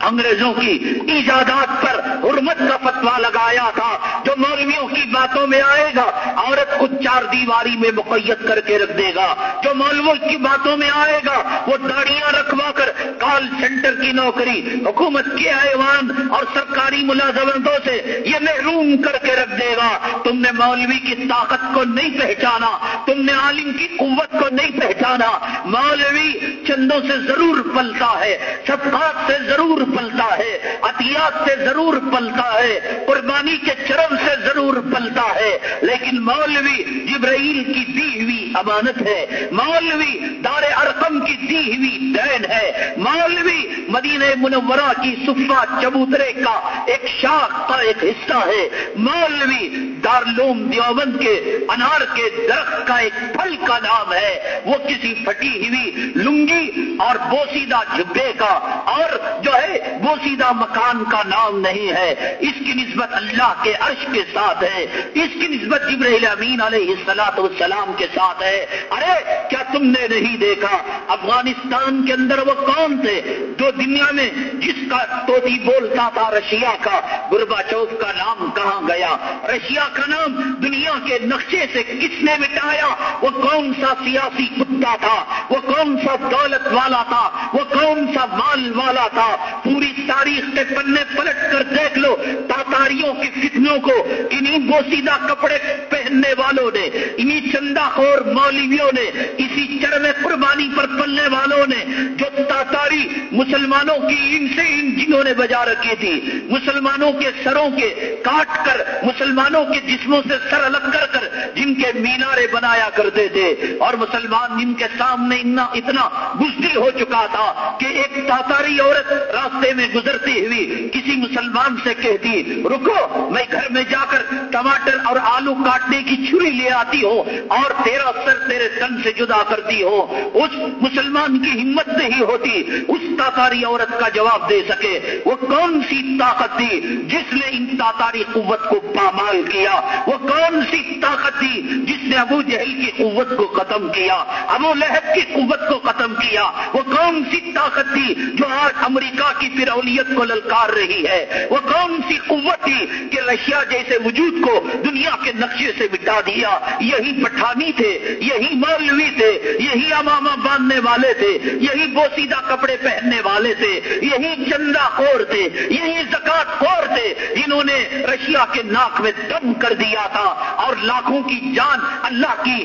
انگریزوں کی ایجادات پر حرمت کا فتوا لگایا تھا، جو مولویوں کی باتوں میں آئے گا، عورت کو چار دیواری میں مقیت کر کے رکھ دے گا۔ جو مولویوں کی باتوں میں آئے گا، وہ داڑیاں رکھوا کر کال سینٹر کی نوکری، حکومت کے ایوان اور سرکاری ملازمتوں سے یہ محروم کر کے رکھ دے گا۔ تم نے مولوی کی طاقت کو نہیں پہچانا، تم نے عالم کی قوت کو نہیں پہچانا۔ مولوی چندوں سے ضرور پلتا ہے، صفحات سے ضرور پلتا ہے، عطیات سے ضرور پلتا ہے، قربانی کے چرم سے ضرور پلتا ہے۔ لیکن مولوی جبرائیل کی دی ہوئی امانت ہے، مولوی دار ارقم کی دی ہوئی دین ہے۔ مولوی مدینہ منورہ کی صفا چبوترے کا ایک شاخ کا ایک حصہ ہے۔ مولوی دارلوم دیوبند کے انار کے درخت کا ایک پھل کا نام ہے۔ وہ کسی پھٹی ہوئی لنگی اور بوسیدہ جھبے کا اور جو ہے وہ سیدھا مکان کا نام نہیں ہے۔ اس کی نسبت اللہ کے عرش کے ساتھ ہے۔ اس کی نسبت جبرائیل امین علیہ السلاط والسلام کے ساتھ ہے۔ ارے، کیا تم نے نہیں دیکھا؟ افغانستان کے اندر وہ کون تھے جو دنیا میں جس کا توتی بولتا تھا رشیا کا، گربا چوک کا نام کہاں گیا؟ رشیا کا نام دنیا کے نقشے سے کس نے مٹایا؟ وہ کون سا سیاسی کتا تھا؟ وہ کون سا دولت والا تھا؟ وہ کون سا مال والا تھا؟ پوری تاریخ کے پنے پلٹ کر دیکھ لو، تاتاریوں کی فتنوں کو انہیں بوسیدہ کپڑے پہننے والوں نے انہیں چندہ خور مولویوں نے، اسی چرم قربانی پر پلنے والوں نے، جو تاتاری مسلمانوں کی ان سے ان جنہوں نے بجا رکھی تھی، مسلمانوں کے سروں کے کاٹ کر، مسلمانوں کے جسموں سے سر الگ کر کر جن کے مینارے بنایا کرتے تھے۔ اور مسلمان جن کے سامنے اتنا بزدل ہو چکا تھا کہ ایک تاتاری عورت راستہ میں گزرتی ہوئی کسی مسلمان سے کہتی، رکو، میں گھر میں جا کر ٹماٹر اور آلو کاٹنے کی چھری لے آتی ہو اور تیرا سر تیرے تن سے جدا کرتی ہو اس مسلمان کی ہمت نہیں ہوتی اس تاتاری عورت کا جواب دے سکے۔ وہ کون سی طاقت تھی جس نے ان تاتاری قوت کو پامال کیا؟ وہ کون سی طاقت تھی جس نے ابو جہل کی قوت کو ختم کیا؟ ابو لہب کی قوت کو ختم کیا؟ وہ کون سی طاقت تھی جو آج امریکہ کی فرولت کو للکار رہی ہے۔ وہ کون سی قوت تھی کہ رشیا جیسے وجود کو دنیا کے نقشے سے مٹا دیا؟ یہی پٹھانی تھے، یہی مولوی تھے، یہی امامہ باندھنے والے تھے، یہی بوسیدہ کپڑے پہننے والے تھے، یہی چندہ خور تھے، یہی زکات خور تھے جنہوں نے رشیا کے ناک میں دم کر دیا تھا۔ اور لاکھوں کی جان اللہ کی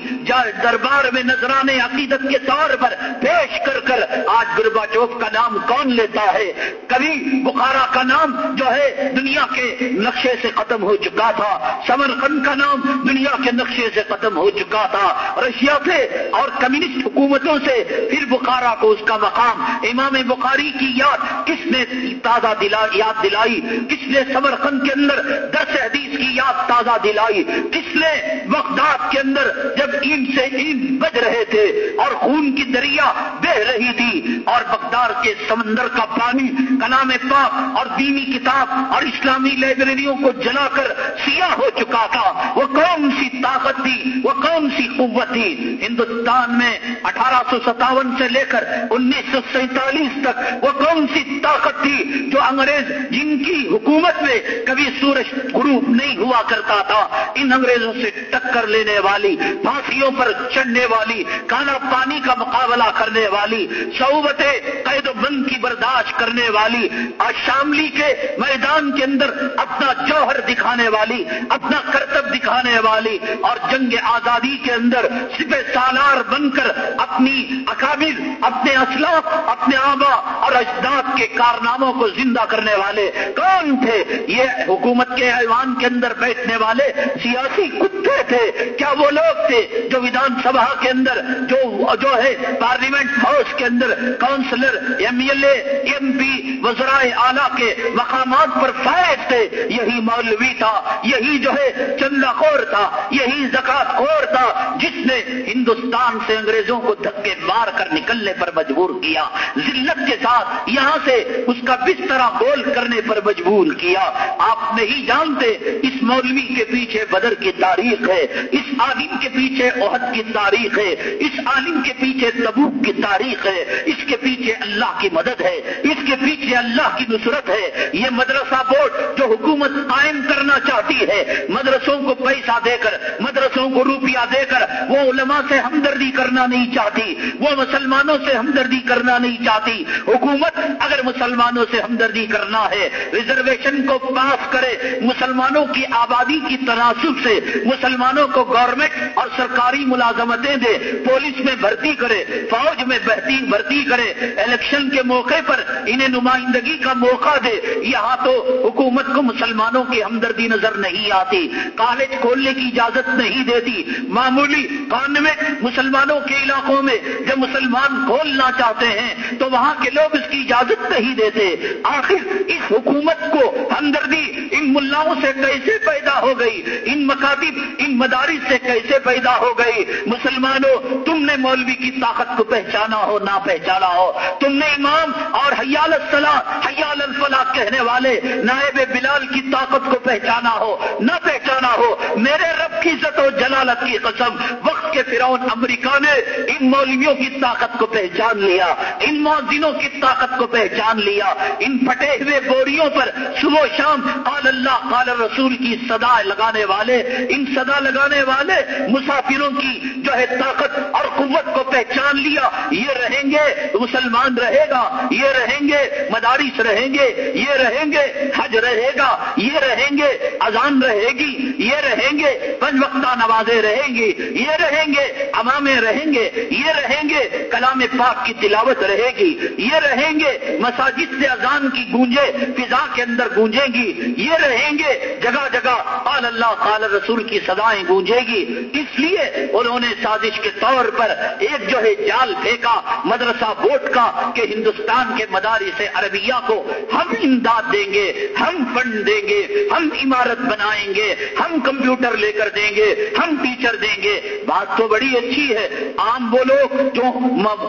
دربار میں نذرانے عقیدت کے طور پر پیش کر کر آج گربا چوک کا نام کون لیتا ہے؟ کبھی بخارا کا نام جو ہے دنیا کے نقشے سے ختم ہو چکا تھا سمر کا نام دنیا کے نقشے سے ختم ہو چکا تھا۔ رشیا سے اور کمیونسٹ حکومتوں سے پھر بخارا کو اس کا مقام، امام بخاری کی یاد کس نے تازہ دلا، یاد دلائی؟ کس نے سمر کے اندر دس حدیث کی یاد تازہ دلائی؟ کس نے بغداد کے اندر جب این سے این بج رہے تھے اور خون کی دریا بہ رہی تھی اور بغداد کے سمندر کا پانی کلام پاک اور دینی کتاب اور اسلامی لائبریریوں کو جلا کر سیاہ ہو چکا تھا۔ وہ کون سی طاقت تھی؟ وہ کون سی قوت تھی؟ ہندوستان میں اٹھارہ سو ستاون سے لے کر انیس سو سینتالیس تک وہ کون سی طاقت تھی جو انگریز جن کی حکومت میں کبھی سورج گروپ نہیں ہوا کرتا تھا، ان انگریزوں سے ٹکر لینے والی، پھانسیوں پر چڑھنے والی، کالا پانی کا مقابلہ کرنے والی صوبتیں قید و بند کی برداشت کرنے والی اور شاملی کے میدان کے اندر اپنا جوہر دکھانے والی، اپنا کرتب دکھانے والی اور جنگ آزادی کے اندر سپہ سالار بن کر اپنی اکابر، اپنے اسلاف، اپنے آبا اور اجداد کے کارناموں کو زندہ کرنے والے کون تھے؟ یہ حکومت کے ایوان کے اندر بیٹھنے والے سیاسی کتے تھے۔ کیا وہ لوگ تھے جو ودھان سبھا کے اندر، جو جو ہے پارلیمنٹ ہاؤس کے اندر councillor M L A, M P وزرائے اعلیٰ کے مقامات پر فائد تھے، یہی مولوی تھا، یہی جو ہے چندہ خور تھا، یہی زکات خور تھا، جس نے ہندوستان سے انگریزوں کو دھکے مار کر نکلنے پر مجبور کیا، ذلت کے ساتھ یہاں سے اس کا بسترا گول کرنے پر مجبور کیا۔ آپ نہیں جانتے اس مولوی کے پیچھے بدر کی تاریخ ہے، اس عالم کے پیچھے عہد کی تاریخ ہے، اس عالم کے پیچھے تبوک کی تاریخ ہے، اس کے پیچھے اللہ کی مدد ہے، اس کے پیچھے اللہ کی نصرت ہے، یہ مدرسہ بورڈ جو حکومت قائم کرنا چاہتی ہے۔ مدرسوں کو پیسہ دے کر، مدرسوں کو روپیہ دے کر علماء سے ہمدردی کرنا نہیں چاہتی، وہ مسلمانوں سے ہمدردی کرنا نہیں چاہتی۔ حکومت اگر مسلمانوں سے ہمدردی کرنا ہے ریزرویشن کو پاس کرے، مسلمانوں کی آبادی کی تناسب سے مسلمانوں کو گورنمنٹ اور سرکاری ملازمتیں دے، پولیس میں بھرتی کرے، فوج میں بھرتی بھرتی کرے۔ الیکشن کے موقع پر انہیں نمائندگی کا موقع دے۔ یہاں تو حکومت کو مسلمانوں کی ہمدردی نظر نہیں آتی۔ کالج کھولنے کی اجازت نہیں دیتی۔ معمولی کانوینٹ مسلمانوں کے علاقوں میں جب مسلمان کھولنا چاہتے ہیں، تو وہاں کے لوگ اس کی اجازت نہیں دیتے۔ آخر اس حکومت کو ہمدردی ان ملاؤں سے کیسے پیدا ہو گئی؟ ان مکاتب، ان مدارس سے کیسے پیدا ہو گئی؟ مسلمانوں، تم نے مولوی کی طاقت کو پہچانا ہو، نہ پہچانا ہو۔ تم نے امام اور حیال الصلاح، حیال الفلاح کہنے والے نائب بلال کی طاقت کو پہچانا ہو، نہ پہچانا ہو۔ میرے رب کی عزت و جلالت کی قسم، وقت کے فرعون امریکہ نے ان مولویوں کی طاقت کو پہچان لیا، ان موزنوں کی طاقت کو پہچان لیا، ان پھٹے ہوئے بوریوں پر صبح شام قال اللہ، قال رسول کی صدا لگانے والے، ان صدا لگانے والے مسافروں کی جو ہے طاقت اور قوت کو پہچان لیا، یہ رہیں گے، مسلمان رہے گا، یہ رہیں گے، مدارس رہیں گے، یہ رہیں گے، حج رہے گا، یہ رہیں گے، اذان رہے گی، یہ رہیں گے، پنج وقتہ نوازیں رہیں گی، یہ رہیں گے امامے رہیں گے، یہ رہیں گے، کلام پاک کی تلاوت رہے گی، یہ رہیں گے، مساجد سے اذان کی گونجے، فضا کے اندر گونجیں گی، یہ رہیں گے، جگہ جگہ قال اللہ، قال رسول کی سدائیں گونجے گی۔ اس لیے انہوں نے سازش کے طور پر ایک جو ہے جال پھینکا، مدرسہ بورڈ کا، کہ ہندوستان کے مدارس عربیہ کو ہم امداد دیں گے، ہم فنڈ دیں گے، ہم عمارت بنائیں گے، ہم کمپیوٹر لے کر دیں گے، ہم ٹیچر دیں گے۔ بات تو بڑی اچھی ہے۔ عام وہ لوگ جو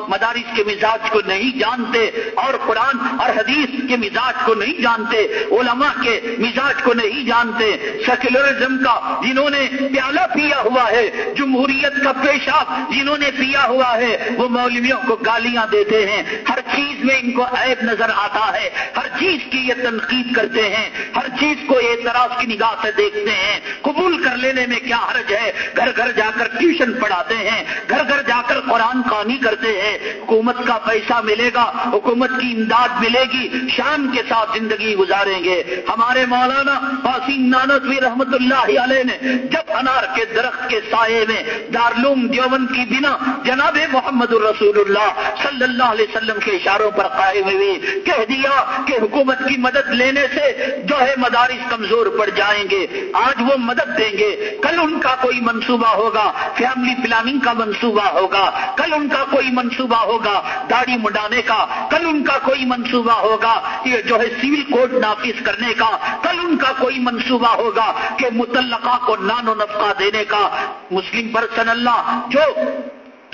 مدارس کے مزاج کو نہیں جانتے اور قرآن اور حدیث کے مزاج کو نہیں جانتے، علماء کے مزاج کو نہیں جانتے سیکولرزم کا جنہوں نے پیالہ پیا ہوا ہے، جمہوریت کا پیشاب جنہوں نے پیا ہوا ہے، وہ مولویوں کو گالیاں دیتے ہیں۔ ہر چیز میں ان کو عیب نظر آتا ہے، ہر چیز کی یہ تنقید کرتے ہیں، ہر چیز کو اعتراض کی نگاہ سے دیکھتے ہیں۔ قبول کر لینے میں کیا حرج ہے؟ گھر گھر جا کر ٹیوشن پڑھاتے ہیں گھر گھر جا کر قرآن خانی کرتے ہیں حکومت پیسہ ملے گا، حکومت کی امداد ملے گی شام کے ساتھ زندگی گزاریں گے۔ ہمارے مولانا قاسم نانتوی رحمت اللہ علیہ نے جب انار کے درخت کے سائے میں دارلوم دیوبند کی بنا جناب محمد الرسول اللہ صلی اللہ علیہ وسلم کے اشاروں پر قائم ہوئی، کہہ دیا کہ حکومت کی مدد لینے سے جو ہے مدارس کمزور پڑ جائیں گے، آج وہ مدد دیں گے۔ کل ان کا کوئی منصوبہ ہوگا، فیملی پلاننگ کا منصوبہ ہوگا، کل ان کا کوئی منصوبہ ہوگا۔ داڑھی مڈانے کا، کل ان کا کوئی منصوبہ ہوگا یہ جو ہے سول کوڈ نافذ کرنے کا، کل ان کا کوئی منصوبہ ہوگا کہ متعلقہ کو نان و نفقہ دینے کا۔ مسلم پرسن اللہ، جو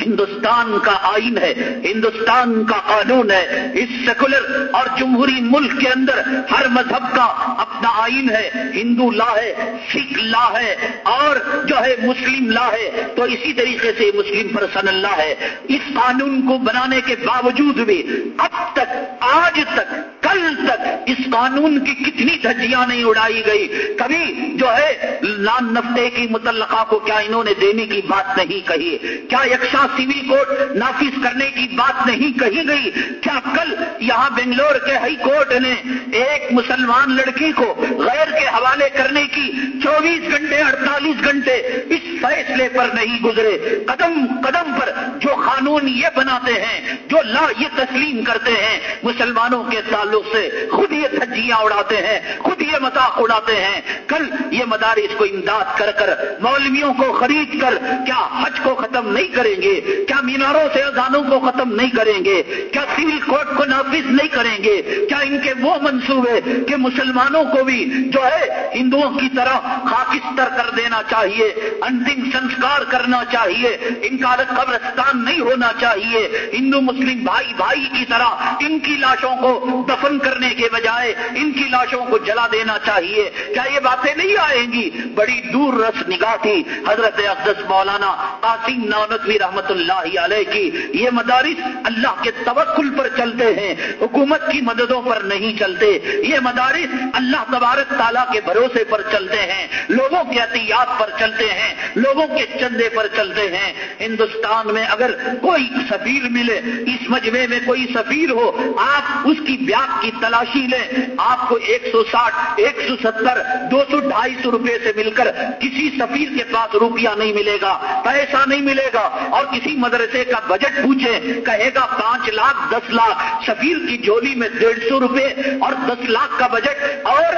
ہندوستان کا آئین ہے، ہندوستان کا قانون ہے۔ اس سیکولر اور جمہوری ملک کے اندر ہر مذہب کا اپنا آئین ہے۔ ہندو لا ہے، سکھ لا ہے، اور جو ہے مسلم لا ہے۔ تو اسی طریقے سے مسلم پرسن اللہ ہے۔ اس قانون کو بنانے کے باوجود بھی اب تک، آج تک، کل تک اس قانون کی کتنی دھجیاں نہیں اڑائی گئی۔ کبھی جو ہے لان نفتے کی متعلقہ کو کیا انہوں نے دینے کی بات نہیں کہی۔ کیا یکساں یکشا سول کوڈ نافذ کرنے کی بات نہیں کہی گئی کیا کل یہاں بنگلور کے ہائی کورٹ نے ایک مسلمان لڑکی کو غیر کے حوالے کرنے کی چوبیس گھنٹے اڑتالیس گھنٹے اس فیصلے پر نہیں گزرے۔ قدم قدم پر جو قانون یہ بناتے ہیں، جو لا یہ تسلیم کرتے ہیں، مسلمانوں کے تعلق سے خود یہ دھجیاں اڑاتے ہیں، خود یہ مذاق اڑاتے ہیں۔ کل یہ مدارس کو امداد کر کر مولویوں کو خرید کر کیا حج کو ختم نہیں کریں گے؟ کیا میناروں سے اذانوں کو ختم نہیں کریں گے؟ کیا سول کوڈ کو نافذ نہیں کریں گے؟ کیا ان کے وہ منصوبے کہ مسلمانوں کو بھی جو ہے ہندوؤں کی طرح خاکستر کر دینا چاہیے، انتم سنسکار کرنا چاہیے، ان کا قبرستان نہیں ہونا چاہیے، ہندو مسلم بھائی بھائی کی طرح ان کی لاشوں کو دفن کرنے کے بجائے ان کی لاشوں کو جلا دینا چاہیے۔ کیا یہ باتیں نہیں آئیں گی؟ بڑی دور رس نگاہ تھی حضرت اقدس مولانا قاسم نانتوی رحمت رحمت اللہ علیہ کی یہ مدارس اللہ کے توکل پر چلتے ہیں، حکومت کی مددوں پر نہیں چلتے۔ یہ مدارس اللہ تبارک تعالیٰ کے بھروسے پر چلتے ہیں، لوگوں کے احتیاط پر چلتے ہیں، لوگوں کے چندے پر چلتے ہیں۔ ہندوستان میں اگر کوئی سفیر ملے، اس مجمے میں کوئی سفیر ہو، آپ اس کی بیاگ کی تلاشی لیں۔ آپ کو ایک سو ساٹھ، ایک سو ستر، دو سو ڈھائی سو روپئے سے مل کر کسی سفیر کے پاس روپیہ نہیں ملے گا، پیسہ نہیں ملے گا۔ اور کسی مدرسے کا بجٹ پوچھے، کہے گا پانچ لاکھ، دس لاکھ، سفیر کی جولی میں ڈیڑھ سو روپے اور دس لاکھ کا بجٹ اور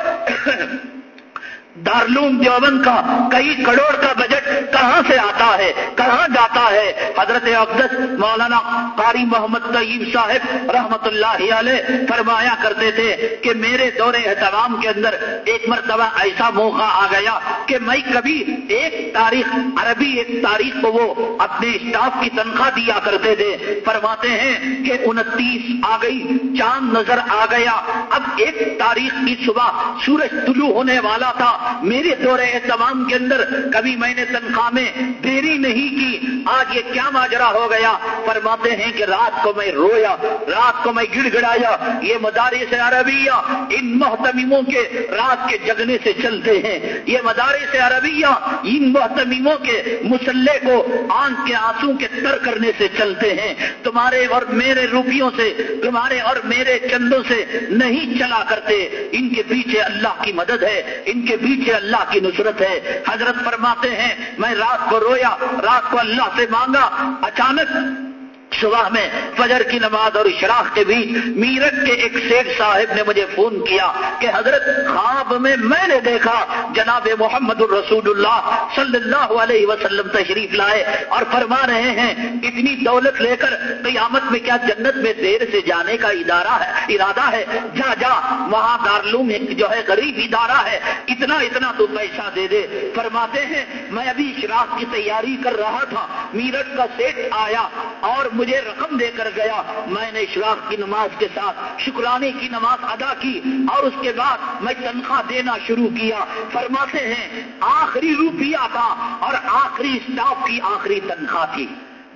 دارلوم دیوبند کا کئی کروڑ کا بجٹ کہاں سے آتا ہے؟ کہاں جاتا ہے؟ حضرت اقدس مولانا قاری محمد طیب صاحب رحمت اللہ علیہ فرمایا کرتے تھے کہ میرے دور احترام کے اندر ایک مرتبہ ایسا موقع آ گیا کہ میں کبھی ایک تاریخ، عربی ایک تاریخ کو وہ اپنے اسٹاف کی تنخواہ دیا کرتے تھے۔ فرماتے ہیں کہ انتیس آ گئی، چاند نظر آ گیا۔ اب ایک تاریخ کی صبح سورج طلوع ہونے والا تھا۔ میرے دور تمام کے اندر کبھی میں نے تنخواہ میں دیری نہیں کی، آج یہ کیا ماجرا ہو گیا؟ فرماتے ہیں کہ رات کو میں رویا، رات کو میں گڑ گڑایا یہ مدارس عربیہ ان محتمیموں کے رات کے جگنے سے چلتے ہیں۔ یہ مدارس عربیہ ان محتمیموں کے مسلح کو آنکھ کے آنسو کے تر کرنے سے چلتے ہیں۔ تمہارے اور میرے روپیوں سے، تمہارے اور میرے چندوں سے نہیں چلا کرتے۔ ان کے پیچھے اللہ کی مدد ہے، ان کے پیچھے پیچھے اللہ کی نصرت ہے۔ حضرت فرماتے ہیں، میں رات کو رویا، رات کو اللہ سے مانگا، اچانک صبح میں فجر کی نماز اور اشراق کے بیچ میرٹ کے ایک سیٹ صاحب نے مجھے فون کیا کہ حضرت خواب میں میں نے دیکھا جناب محمد الرسول اللہ صلی اللہ علیہ وسلم تشریف لائے اور فرما رہے ہیں، اتنی دولت لے کر قیامت میں کیا جنت میں دیر سے جانے کا ادارہ ہے، ارادہ ہے؟ جا جا، وہاں دارلوم جو ہے غریب ادارہ ہے، اتنا اتنا تو پیسہ دے دے۔ فرماتے ہیں، میں ابھی اشراق کی تیاری کر رہا تھا میرٹ کا سیٹ آیا اور مجھے رقم دے کر گیا، میں نے اشراق کی نماز کے ساتھ شکرانے کی نماز ادا کی اور اس کے بعد میں تنخواہ دینا شروع کیا۔ فرماتے ہیں، آخری روپیہ تھا اور آخری اسٹاف کی آخری تنخواہ تھی۔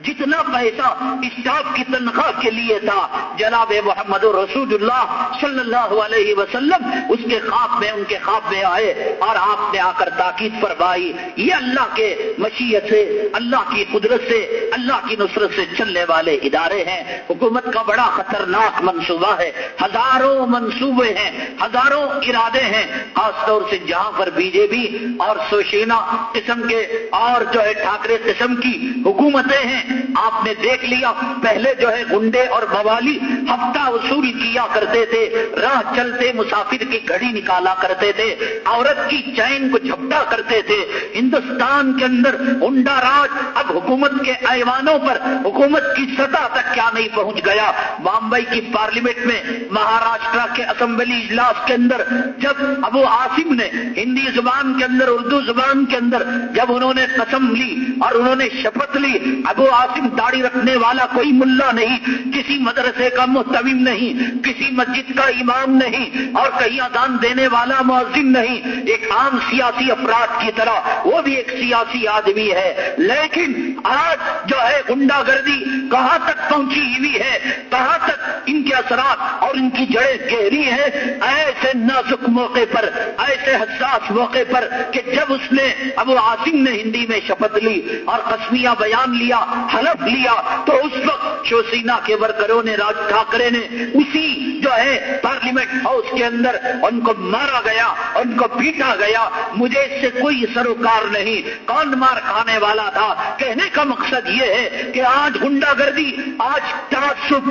جتنا پیسہ اسٹاف کی تنخواہ کے لیے تھا۔ جناب محمد رسول اللہ صلی اللہ علیہ وسلم، اس کے خواب میں، ان کے خواب میں آئے اور آپ نے آ کر تاکید فرمائی، یہ اللہ کے مشیت سے، اللہ کی قدرت سے، اللہ کی نصرت سے چلنے والے ادارے ہیں۔ حکومت کا بڑا خطرناک منصوبہ ہے۔ ہزاروں منصوبے ہیں، ہزاروں ارادے ہیں، خاص طور سے جہاں پر بی جے پی اور سوشینا قسم کے اور جو ہے ٹھاکرے قسم کی حکومتیں ہیں آپ نے دیکھ لیا، پہلے جو ہے گنڈے اور موالی ہفتہ وصول کیا کرتے تھے، راہ چلتے مسافر کی گھڑی نکالا کرتے تھے، عورت کی چین کو جھپٹا کرتے تھے۔ ہندوستان کے اندر ہنڈا راج اب حکومت کے ایوانوں پر حکومت کی سطح تک کیا نہیں پہنچ گیا۔ بامبئی کی پارلیمنٹ میں مہاراشٹرا کے اسمبلی اجلاس کے اندر جب ابو آصم نے ہندی زبان کے اندر، اردو زبان کے اندر جب انہوں نے قسم لی اور انہوں نے شپت لی، ابو قاسم داڑھی رکھنے والا کوئی ملا نہیں، کسی مدرسے کا محتویم نہیں، کسی مسجد کا امام نہیں، اور کہیں دان دینے والا مؤذن نہیں۔ ایک عام سیاسی افراد کی طرح وہ بھی ایک سیاسی آدمی ہے۔ لیکن آج جو ہے گنڈا گردی کہاں تک پہنچی ہوئی ہے؟ کہاں تک ان کے اثرات اور ان کی جڑیں گہری ہیں؟ ایسے نازک موقع پر، ایسے حساس موقع پر کہ جب اس نے ابو عاصم نے ہندی میں شپت لی اور قسمیہ بیان لیا حلف لیا تو اس وقت شوسینا کے ورکروں نے، راج ٹھاکرے نے اسی جو ہے پارلیمنٹ ہاؤس کے اندر ان کو مارا گیا، ان کو پیٹا گیا، مجھے اس سے کوئی سروکار نہیں۔ کون مار کھانے والا تھا؟ کہنے کا مقصد یہ ہے کہ آج گنڈا گردی، آج تعصب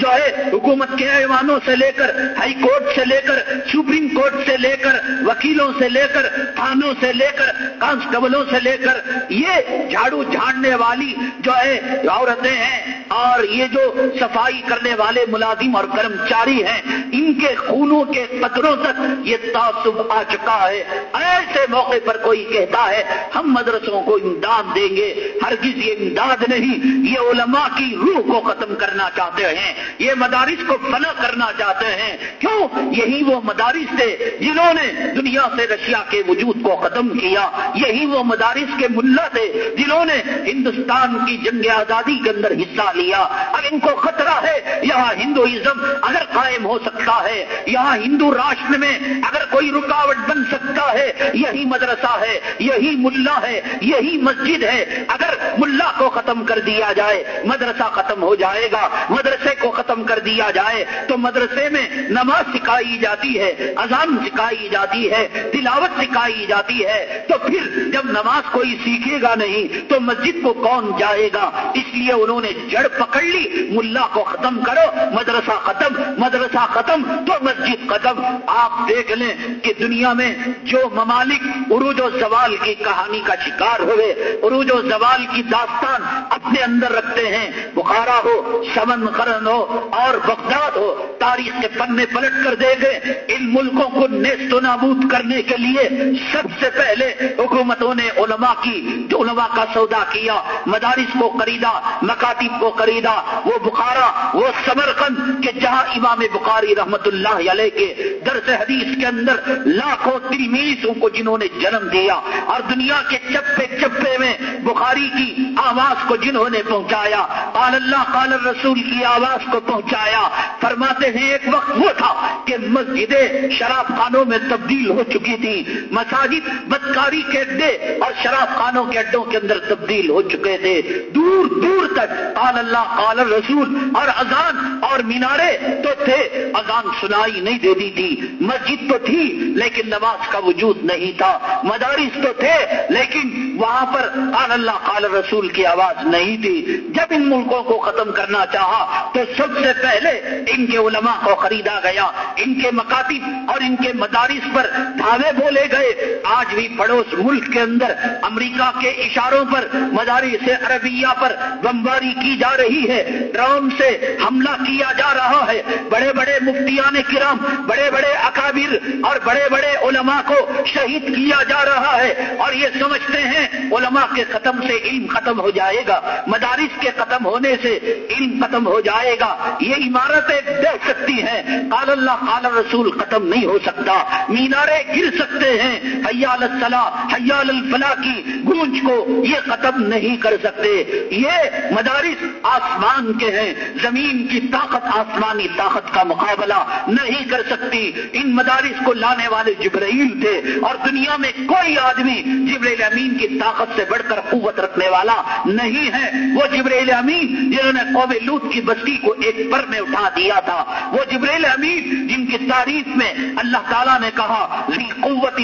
جو ہے حکومت کے ایوانوں سے لے کر، ہائی کورٹ سے لے کر، سپریم کورٹ سے لے کر، وکیلوں سے لے کر، تھانوں سے لے کر کانسٹیبلوں سے لے کر، یہ جھاڑو جھاڑنے والی جو ہے، عورتیں ہیں اور یہ جو صفائی کرنے والے ملازم اور کرمچاری ہیں، ان کے خونوں کے قطروں تک یہ تعصب آ چکا ہے۔ ایسے موقع پر کوئی کہتا ہے، ہم مدرسوں کو امداد دیں گے۔ ہرگز یہ امداد نہیں، یہ علماء کی روح کو ختم کرنا چاہتے ہیں۔ یہ مدارس کو فنا کرنا چاہتے ہیں۔ کیوں؟ یہی وہ مدارس تھے جنہوں نے دنیا سے رشیا کے وجود کو ختم کیا۔ یہی وہ مدارس کے ملا تھے جنہوں نے ہندوستان کی جنگ آزادی کے اندر حصہ لیا۔ اب ان کو خطرہ ہے، یہاں ہندوئزم اگر قائم ہو سکتا ہے، یہاں ہندو راشٹر میں اگر کوئی رکاوٹ بن سکتا ہے، یہی مدرسہ ہے، یہی ملا ہے، یہی مسجد ہے۔ اگر ملا کو ختم کر دیا جائے، مدرسہ ختم ہو جائے گا، مدرسے کو ختم کر دیا جائے، تو مدرسے میں نماز سکھائی جاتی ہے، اذان سکھائی جاتی ہے، تلاوت سکھائی جاتی ہے۔ تو پھر جب نماز کوئی سیکھے گا نہیں، تو مسجد کو کون جائے؟ گا۔ اس لیے انہوں نے جڑ پکڑ لی۔ ملا کو ختم کرو۔ مدرسہ ختم۔ مدرسہ ختم۔ تو مسجد ختم۔ آپ دیکھ لیں کہ دنیا میں جو ممالک عروج و زوال کی کہانی کا شکار ہوئے، عروج و زوال کی داستان اپنے اندر رکھتے ہیں۔ بخارا ہو، شمن خرن ہو اور بغداد ہو، تاریخ کے پنے پلٹ کر دے گئے ان ملکوں کو نیست و نابود کرنے کے لیے سب سے پہلے حکومتوں نے علماء کی، جو علماء کا سودا کیا، مدارس کو خریدا، مکاتب کو خریدا۔ وہ بخارا، وہ سمرقند، کہ جہاں امام بخاری رحمت اللہ علیہ کے درس حدیث کے اندر لاکھوں تلمیزوں کو جنہوں نے جنم دیا اور دنیا کے چپے چپے میں بخاری کی آواز کو جنہوں نے پہنچایا۔ قال اللہ، قال رسول کی آواز کو پہنچایا۔ فرماتے ہیں، ایک وقت وہ تھا کہ مسجدیں شراب خانوں میں تبدیل ہو چکی تھی۔ مساجد بدکاری کے اڈے اور شراب خانوں کے اڈوں کے اندر تبدیل ہو چکے تھے۔ دور دور تک قال اللہ، قال رسول اور اذان اور مینارے تو تھے۔ اذان سنائی نہیں دیتی تھی۔ مسجد تو تھی، لیکن نماز کا وجود نہیں تھا۔ مدارس تو تھے، لیکن وہاں پر قال اللہ، قال رسول کی آواز نہیں تھی۔ جب ان ملکوں کو ختم کرنا چاہا تو سب سے پہلے ان کے علماء کو خریدا گیا۔ ان کے مکاتب اور ان کے مدارس پر دھاوے بولے گئے۔ آج بھی پڑوس ملک کے اندر امریکہ کے اشاروں پر، مدارس عربیہ پر بمباری کی جا رہی ہے۔ ڈرون سے حملہ کیا جا رہا ہے۔ بڑے بڑے مفتیان کرام، بڑے بڑے اکابر اور بڑے بڑے علماء کو شہید کیا جا رہا ہے۔ اور یہ سمجھتے ہیں، علماء کے ختم سے علم ختم ہو جائے گا۔ مدارس کے ختم ہونے سے علم ختم ہو جائے گا۔ یہ عمارتیں دیکھ سکتی ہیں۔ قال اللہ، قال رسول ختم نہیں ہو سکتا۔ مینارے گر سکتے ہیں۔ حیال الصلاح، حیال الفلاح کی گونج کو یہ ختم نہیں کر سکتے۔ یہ مدارس آسمان کے ہیں۔ زمین کی طاقت آسمانی طاقت کا مقابلہ نہیں کر سکتی۔ ان مدارس کو لانے والے جبرائیل تھے۔ اور دنیا میں کوئی آدمی جبریل امین کی طاقت سے بڑھ کر قوت رکھنے والا نہیں ہے۔ وہ جبریل امین جنہوں نے قوم لوت کی بستی کو ایک پر میں اٹھا دیا تھا۔ وہ جبریل امین جن کی تعریف میں اللہ تعالیٰ نے کہا قوت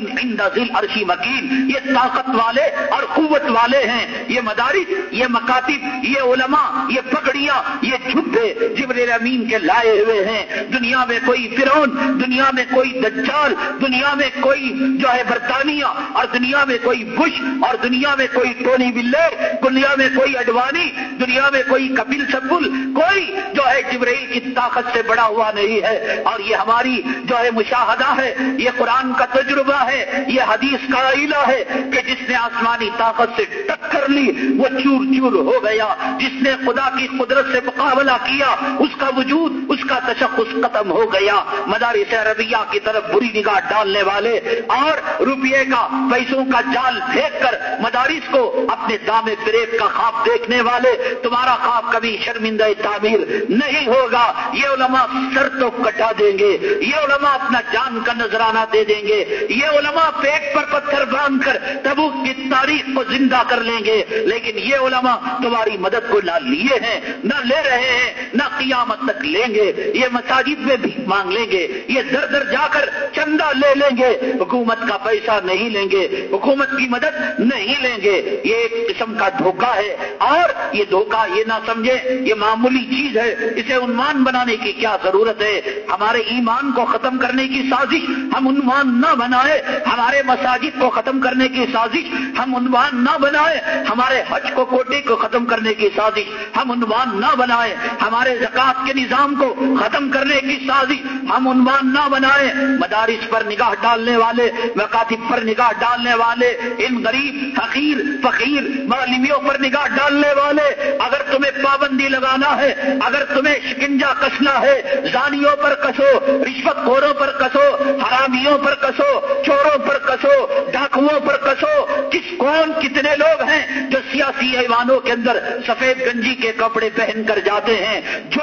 ذیل عرشی مکین۔ یہ طاقت والے اور قوت والے ہیں۔ یہ مدارس یہ مکاتب، یہ علماء، یہ پکڑیاں یہ جھٹے جبریل امین کے لائے ہوئے ہیں۔ دنیا میں کوئی فرون دنیا میں کوئی دجال، دنیا میں کوئی جو ہے برطانیہ، اور دنیا میں کوئی بش، اور دنیا میں کوئی ٹونی بلر دنیا میں کوئی اڈوانی دنیا میں کوئی کپل سبل کوئی جو ہے جبرائیل کی طاقت سے بڑا ہوا نہیں ہے۔ اور یہ ہماری جو ہے مشاہدہ ہے، یہ قرآن کا تجربہ ہے، یہ حدیث کا عیلہ ہے کہ جس نے آسمانی طاقت سے ٹکر لی، وہ چور چور ہو گیا۔ جس نے خدا کی قدرت سے مقابلہ کیا، اس کا وجود، اس کا تشخص ختم ہو گیا۔ مدارس عربیہ کی طرف بری نگاہ ڈالنے والے اور روپیے کا، پیسوں کا جال پھینک کر مدارس کو اپنے دام فریب کا خواب دے دیکھنے والے، تمہارا خواب کبھی شرمندہ تعمیر نہیں ہوگا۔ یہ علماء سر تو کٹا دیں گے۔ یہ علماء اپنا جان کا نذرانہ دے دیں گے۔ یہ علماء پیٹ پر پتھر باندھ کر تبوک کی تاریخ کو زندہ کر لیں گے۔ لیکن یہ علماء تمہاری مدد کو نہ لیے ہیں، نہ لے رہے ہیں، نہ قیامت تک لیں گے۔ یہ مساجد میں بھی مانگ لیں گے۔ یہ در در جا کر چندہ لے لیں گے۔ حکومت کا پیسہ نہیں لیں گے۔ حکومت کی مدد نہیں لیں گے۔ یہ ایک قسم کا دھوکہ ہے۔ اور یہ دھوکہ یہ نہ سمجھے، یہ معمولی چیز ہے، اسے عنوان بنانے کی کیا ضرورت ہے؟ ہمارے ایمان کو ختم کرنے کی سازش ہم عنوان نہ بنائے، ہمارے مساجد کو ختم کرنے کی سازش ہم عنوان نہ بنائے، ہمارے حج کو کوٹے کو ختم کرنے کی سازش ہم عنوان نہ بنائے، ہمارے زکات کے نظام کو ختم کرنے کی سازش ہم عنوان نہ بنائے۔ مدارس پر نگاہ ڈالنے والے، مکاتب پر نگاہ ڈالنے والے، ان غریب، فقیر فقیر معلومیوں پر نگاہ ڈالنے والے، اگر تمہیں پابندی لگانا ہے، اگر تمہیں شکنجا کسنا ہے، زانیوں پر کسو، رشوت خوروں پر کسو، حرامیوں پر کسو، چوروں پر کسو، ڈاکوؤں پر کسو، کس کون کتنے لوگ ہیں جو سیاسی ایوانوں کے اندر سفید گنجی کے کپڑے پہن کر جاتے ہیں، جو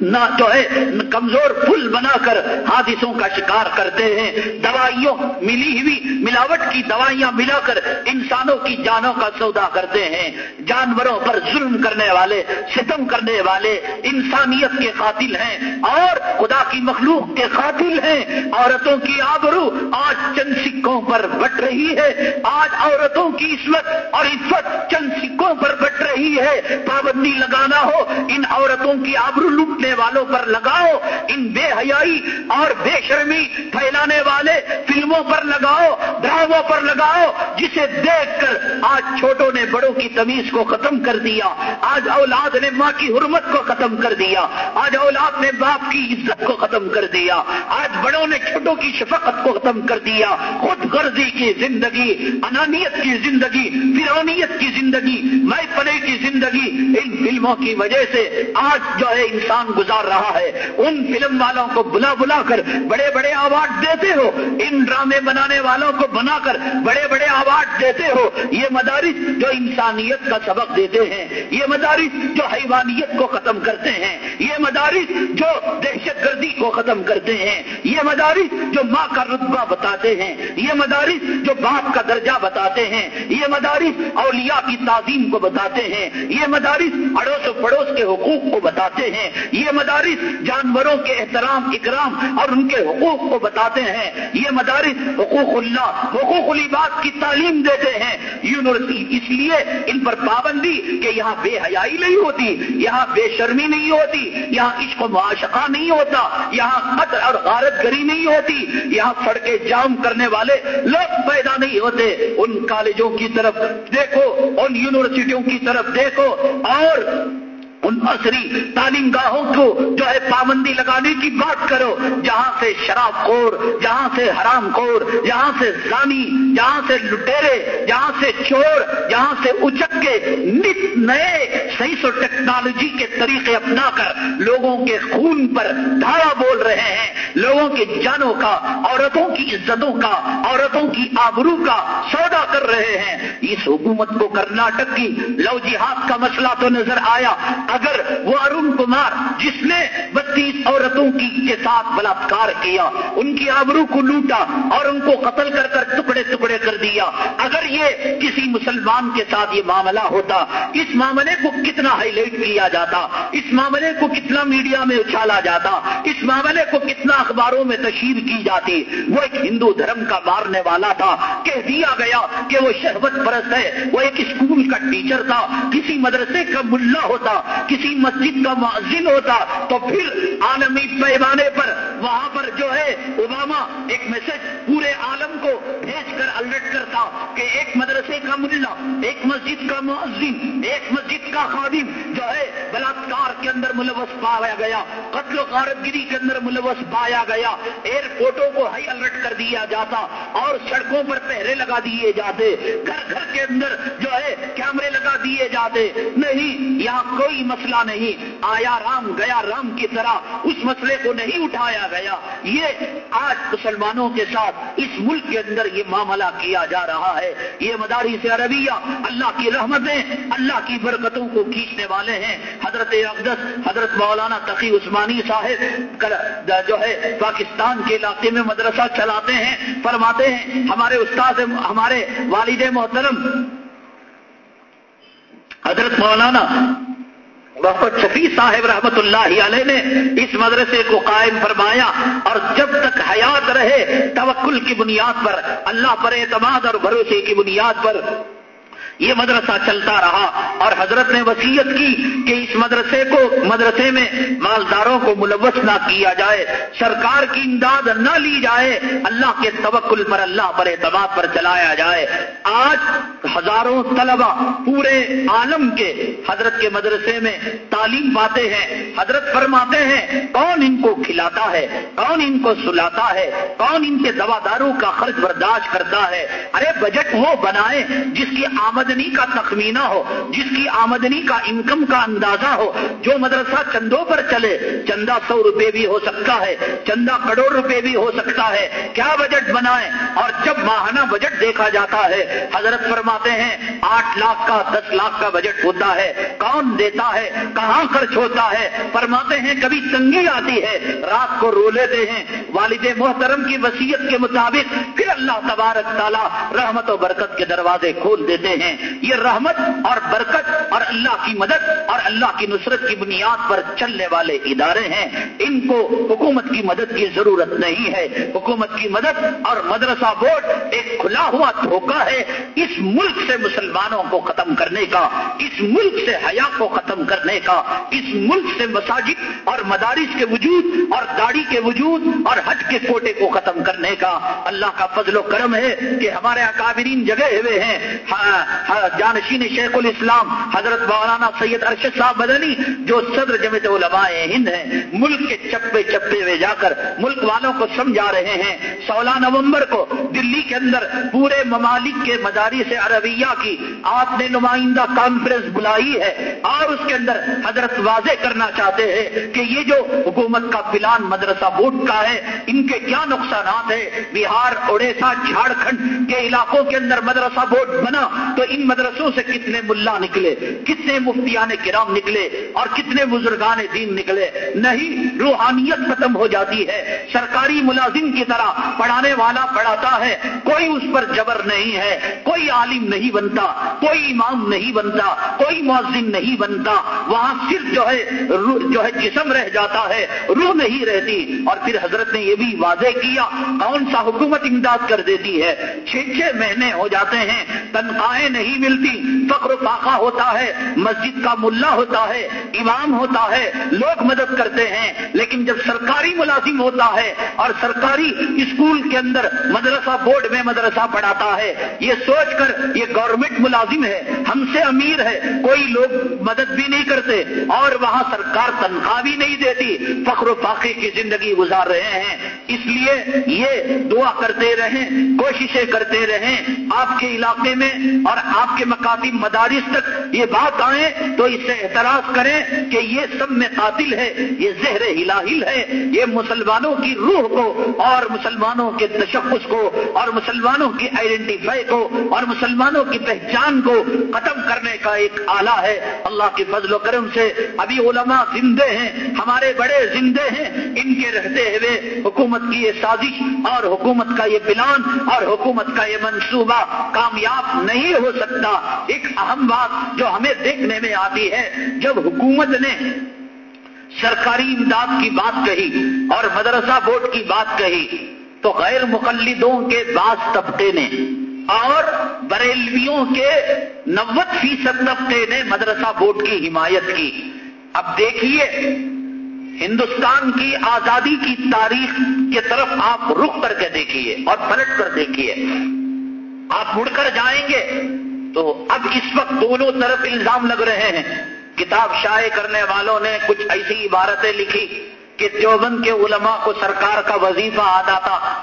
نہ جو ہے، کمزور پل بنا کر حادثوں کا شکار کرتے ہیں۔ دوائیوں ملی ہوئی، ملاوٹ کی دوائیاں ملا کر انسانوں کی جانوں کا سودا کرتے ہیں۔ جانوروں پر ظلم کرنے والے، ستم کرنے والے انسانیت کے قاتل ہیں۔ اور خدا کی مخلوق کے قاتل ہیں۔ عورتوں کی آبرو آج چند سکوں پر بٹ رہی ہے۔ آج عورتوں کی عصمت اور عزت چند سکوں پر بٹ رہی ہے۔ پابندی لگانا ہو، ان عورتوں کی آبرو لوٹنے والوں پر لگاؤ، ان بے حیائی اور بے شرمی پھیلانے والے فلموں پر لگاؤ، ڈراموں پر لگاؤ، جسے دیکھ کر آج چھوٹوں نے بڑوں کی تمیز کو ختم کر دیا، آج اولاد نے ماں کی حرمت کو ختم کر دیا، آج اولاد نے باپ کی عزت کو ختم کر دیا، آج بڑوں نے چھوٹوں کی شفقت کو ختم کر دیا، خود غرضی کی زندگی، انانیت کی زندگی فرونیت کی زندگی میں پنے کی زندگی، ان فلموں کی وجہ سے آج جو ہے انسان گزار رہا ہے، ان فلم والوں کو بلا بلا کر بڑے بڑے ایوارڈ دیتے ہو، ان ڈرامے بنانے والوں کو بنا کر بڑے بڑے ایوارڈ دیتے ہو، یہ مدارس جو انسانیت کا سبق دیتے ہیں، یہ مدارس جو حیوانیت کو ختم کرتے ہیں، یہ مدارس جو دہشت گردی کو ختم کرتے ہیں، یہ مدارس جو ماں کا رتبہ بتاتے ہیں، یہ مدارس جو باپ کا درجہ بتاتے ہیں، یہ مدارس اولیاء کی تعظیم کو بتاتے ہیں، یہ مدارس اڑوس و پڑوس کے حقوق کو بتاتے ہیں، یہ مدارس جانوروں کے احترام، اکرام اور ان کے حقوق کو بتاتے ہیں۔ یہ مدارس حقوق اللہ، حقوق العباد کی تعلیم دیتے ہیں۔ یونیورسٹی، اس لیے ان پر پابندی کہ یہاں بے حیائی نہیں ہوتی، یہاں بے شرمی نہیں ہوتی، یہاں عشق و معاشقہ نہیں ہوتا، یہاں قتل اور غارت گری نہیں ہوتی، یہاں سڑکیں جام کرنے والے لوگ پیدا نہیں ہوتے۔ ان کالجوں کی طرف دیکھو، ان یونیورسٹیوں کی طرف دیکھو اور ان عصری تعلیم گاہوں کو جو ہے پابندی لگانے کی بات کرو، جہاں سے شراب خور، جہاں سے حرام خور، جہاں سے زانی، جہاں سے لٹیرے، جہاں سے چور، جہاں سے اچک کے نت نئے سائنس اور ٹیکنالوجی کے طریقے اپنا کر لوگوں کے خون پر دھارا بول رہے ہیں، لوگوں کے جانوں کا، عورتوں کی عزتوں کا، عورتوں کی آبرو کا سودا کر رہے ہیں۔ اس حکومت کو کرناٹک کی لو جہاد کا مسئلہ تو نظر آیا۔ اگر وہ ارون کمار جس نے بتیس عورتوں کی کے ساتھ بلاತ್کار کیا، ان کی آبرو کو لوٹا اور ان کو قتل کر کر ٹکڑے ٹکڑے کر دیا، اگر یہ کسی مسلمان کے ساتھ یہ معاملہ ہوتا، اس معاملے کو کتنا ہائی لائٹ کیا جاتا، اس معاملے کو کتنا میڈیا میں اچھالا جاتا، اس معاملے کو کتنا اخباروں میں تشہیر کی جاتی، وہ ایک ہندو دھرم کا مارنے والا تھا، کہہ دیا گیا کہ وہ شہبت پرست ہے، وہ ایک اسکول کا ٹیچر تھا، کسی مدرسے کا ملا ہوتا کسی مسجد کا معذن ہوتا تو پھر عالمی پیمانے پر وہاں پر جو ہے اوباما ایک میسج پورے عالم کو بھیج کر الرٹ کرتا کہ ایک مدرسے کا ملا، ایک مسجد کا معذن ایک مسجد کا خادم جو ہے بلاತ್کار کے اندر ملوث پایا گیا، قتل و غارتگری کے اندر ملوث پایا گیا، ایئرپورٹوں کو ہائی الرٹ کر دیا جاتا اور سڑکوں پر پہرے لگا دیے جاتے، گھر گھر کے اندر جو ہے کیمرے لگا دیے جاتے، نہیں، یہاں کوئی مسئلہ نہیں۔ آیا رام گیا رام کی طرح اس مسئلے کو نہیں اٹھایا گیا۔ یہ آج مسلمانوں کے ساتھ اس ملک کے اندر یہ معاملہ کیا جا رہا ہے۔ یہ مداری سے عربیہ اللہ کی رحمتیں، اللہ کی برکتوں کو کھینچنے والے ہیں۔ حضرت اقدس، حضرت مولانا تقی عثمانی صاحب جو ہے پاکستان کے علاقے میں مدرسہ چلاتے ہیں، فرماتے ہیں، ہمارے استاد ہمارے والد محترم، حضرت مولانا محمد شفیع صاحب رحمت اللہ علیہ نے اس مدرسے کو قائم فرمایا اور جب تک حیات رہے توکل کی بنیاد پر، اللہ پر اعتماد اور بھروسے کی بنیاد پر یہ مدرسہ چلتا رہا اور حضرت نے وسیعت کی کہ اس مدرسے کو مدرسے میں مالداروں کو ملوث نہ کیا جائے، سرکار کی امداد نہ لی جائے، اللہ کے توکل پر اللہ پر اعتماد پر چلایا جائے۔ آج ہزاروں طلبا پورے عالم کے حضرت کے مدرسے میں تعلیم پاتے ہیں، حضرت فرماتے ہیں، کون ان کو کھلاتا ہے؟ کون ان کو سلاتا ہے؟ کون ان کے دوا داروں کا خرچ برداشت کرتا ہے؟ ارے بجٹ وہ بنائے جس کی آمد آمدنی کا تخمینہ ہو، جس کی آمدنی کا انکم کا اندازہ ہو، جو مدرسہ چندوں پر چلے، چندہ سو روپے بھی ہو سکتا ہے، چندہ کروڑ روپے بھی ہو سکتا ہے۔ کیا بجٹ بنائے اور جب ماہانہ بجٹ دیکھا جاتا ہے، حضرت فرماتے ہیں، آٹھ لاکھ کا، دس لاکھ کا بجٹ ہوتا ہے۔ کون دیتا ہے؟ کہاں خرچ ہوتا ہے؟ فرماتے ہیں، کبھی تنگی آتی ہے۔ رات کو رو لیتے ہیں۔ والد محترم کی وسیعت کے مطابق پھر اللہ تبارک تعالیٰ رحمت و برکت کے دروازے کھول دیتے ہیں۔ یہ رحمت اور برکت اور اللہ کی مدد اور اللہ کی نصرت کی بنیاد پر چلنے والے ادارے ہیں۔ ان کو حکومت کی مدد کی ضرورت نہیں ہے۔ حکومت کی مدد اور مدرسہ بورڈ ایک کھلا ہوا دھوکہ ہے۔ اس ملک سے مسلمانوں کو ختم کرنے کا، اس ملک سے حیا کو ختم کرنے کا، اس ملک سے مساجد اور مدارس کے وجود اور داڑھی کے وجود اور حج کے کوٹے کو ختم کرنے کا۔ اللہ کا فضل و کرم ہے کہ ہمارے اکابرین جگہ ہوئے ہیں۔ ہاں، ہاں، جانشین شیخ الاسلام، حضرت مولانا سید ارشد صاحب بدنی جو صدر جمعیت علماء ہند ہیں، ملک کے چپے چپے میں جا کر ملک والوں کو سمجھا رہے ہیں۔ سولہ نومبر کو دلی کے اندر پورے ممالک کے مداری سے عربیہ کی آپ نے نمائندہ کانفرنس بلائی ہے۔ اور اس کے اندر حضرت واضح کرنا چاہتے ہیں کہ یہ جو حکومت کا پلان مدرسہ بورڈ کا ہے، ان کے کیا نقصانات ہیں؟ بہار اڑیسہ جھارکھنڈ کے علاقوں کے اندر مدرسہ بورڈ بنا تو ان مدرسوں سے کتنے ملا نکلے، کتنے مفتیان کرام نکلے اور کتنے بزرگان دین نکلے۔ نہیں، روحانیت ختم ہو جاتی ہے۔ سرکاری ملازم کی طرح پڑھانے والا پڑھاتا ہے، کوئی اس پر جبر نہیں ہے۔ کوئی عالم نہیں بنتا، کوئی امام نہیں بنتا، کوئی مؤذن نہیں بنتا۔ وہاں صرف جو ہے جو ہے، جسم رہ جاتا ہے، روح نہیں رہتی۔ اور پھر حضرت نے یہ بھی واضح کیا، کون سا حکومت امداد کر دیتی ہے؟ چھ چھ مہینے ہو جاتے ہیں، تنخواہیں نہیں ملتی فخر و فاقہ ہوتا ہے، مسجد کا ملا ہوتا ہے، امام ہوتا ہے، لوگ مدد کرتے ہیں، لیکن جب سرکاری ملازم ہوتا ہے اور سرکاری اسکول کے اندر مدرسہ بورڈ میں مدرسہ پڑھاتا ہے، یہ سوچ کر یہ گورنمنٹ ملازم ہے، ہم سے امیر ہے، کوئی لوگ مدد بھی نہیں کرتے اور وہاں سرکار تنخواہ بھی نہیں دیتی فخر و فاقے کی زندگی گزار رہے ہیں۔ اس لیے یہ دعا کرتے رہیں، کوششیں کرتے رہیں، آپ کے علاقے میں اور آپ کے مکاتی مدارس تک یہ بات آئے تو اس سے اعتراض کریں کہ یہ سب میں قاتل ہے، یہ زہر ہلاہل ہے، یہ مسلمانوں کی روح کو اور مسلمانوں کے تشخص کو اور مسلمانوں کی آئیڈینٹیفائی کو اور مسلمانوں کی پہچان کو ختم کرنے کا ایک آلہ ہے۔ اللہ کے فضل و کرم سے ابھی علماء زندے ہیں، ہمارے بڑے زندے ہیں، ان کے رہتے ہوئے حکومت کی یہ سازش اور حکومت کا یہ پلان اور حکومت کا یہ منصوبہ کامیاب نہیں ہو سکتا۔ ایک اہم بات جو ہمیں دیکھنے میں آتی ہے، جب حکومت نے سرکاری امداد کی بات کہی اور مدرسہ بورڈ کی بات کہی، تو غیر مقلدوں کے بعض طبقے نے اور بریلویوں کے نوت فیصد طبقے نے مدرسہ بورڈ کی حمایت کی۔ اب دیکھیے، ہندوستان کی آزادی کی تاریخ کی طرف آپ رک کر کے دیکھیے اور پلٹ کر دیکھیے۔ آپ مڑ کر جائیں گے۔ تو اب اس وقت دونوں طرف الزام لگ رہے ہیں۔ کتاب شائع کرنے والوں نے کچھ ایسی عبارتیں لکھی کہ دیوبند کے علماء کو سرکار کا وظیفہ آتا تھا۔